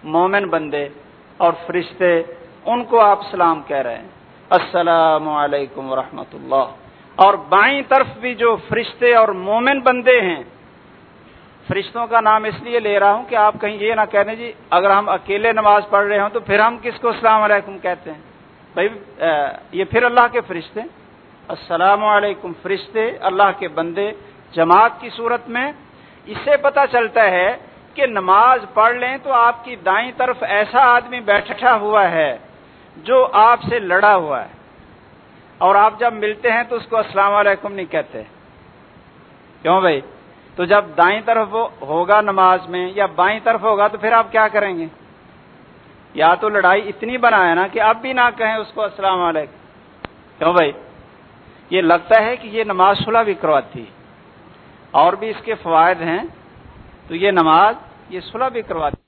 مومن بندے اور فرشتے، ان کو آپ سلام کہہ رہے ہیں۔ السلام علیکم ورحمۃ اللہ اور بائیں طرف بھی جو فرشتے اور مومن بندے ہیں، فرشتوں کا نام اس لیے لے رہا ہوں کہ آپ کہیں یہ نہ کہنے جی اگر ہم اکیلے نماز پڑھ رہے ہوں تو پھر ہم کس کو السلام علیکم کہتے ہیں؟ بھائی یہ پھر اللہ کے فرشتے السلام علیکم فرشتے، اللہ کے بندے، جماعت کی صورت میں۔ اس سے پتا چلتا ہے کہ نماز پڑھ لیں تو آپ کی دائیں طرف ایسا آدمی بیٹھا ہوا ہے جو آپ سے لڑا ہوا ہے۔ اور آپ جب ملتے ہیں تو اس کو السلام علیکم نہیں کہتے۔ کیوں بھائی؟ تو جب دائیں طرف ہوگا نماز میں یا بائیں طرف ہوگا تو پھر آپ کیا کریں گے؟ یا تو لڑائی اتنی بنا نا کہ اب بھی نہ کہیں اس کو السلام علیکم۔ کیوں بھائی؟ یہ لگتا ہے کہ یہ نماز صلح بھی کرواتی اور بھی اس کے فوائد ہیں تو یہ نماز یہ صلح بھی کرواتی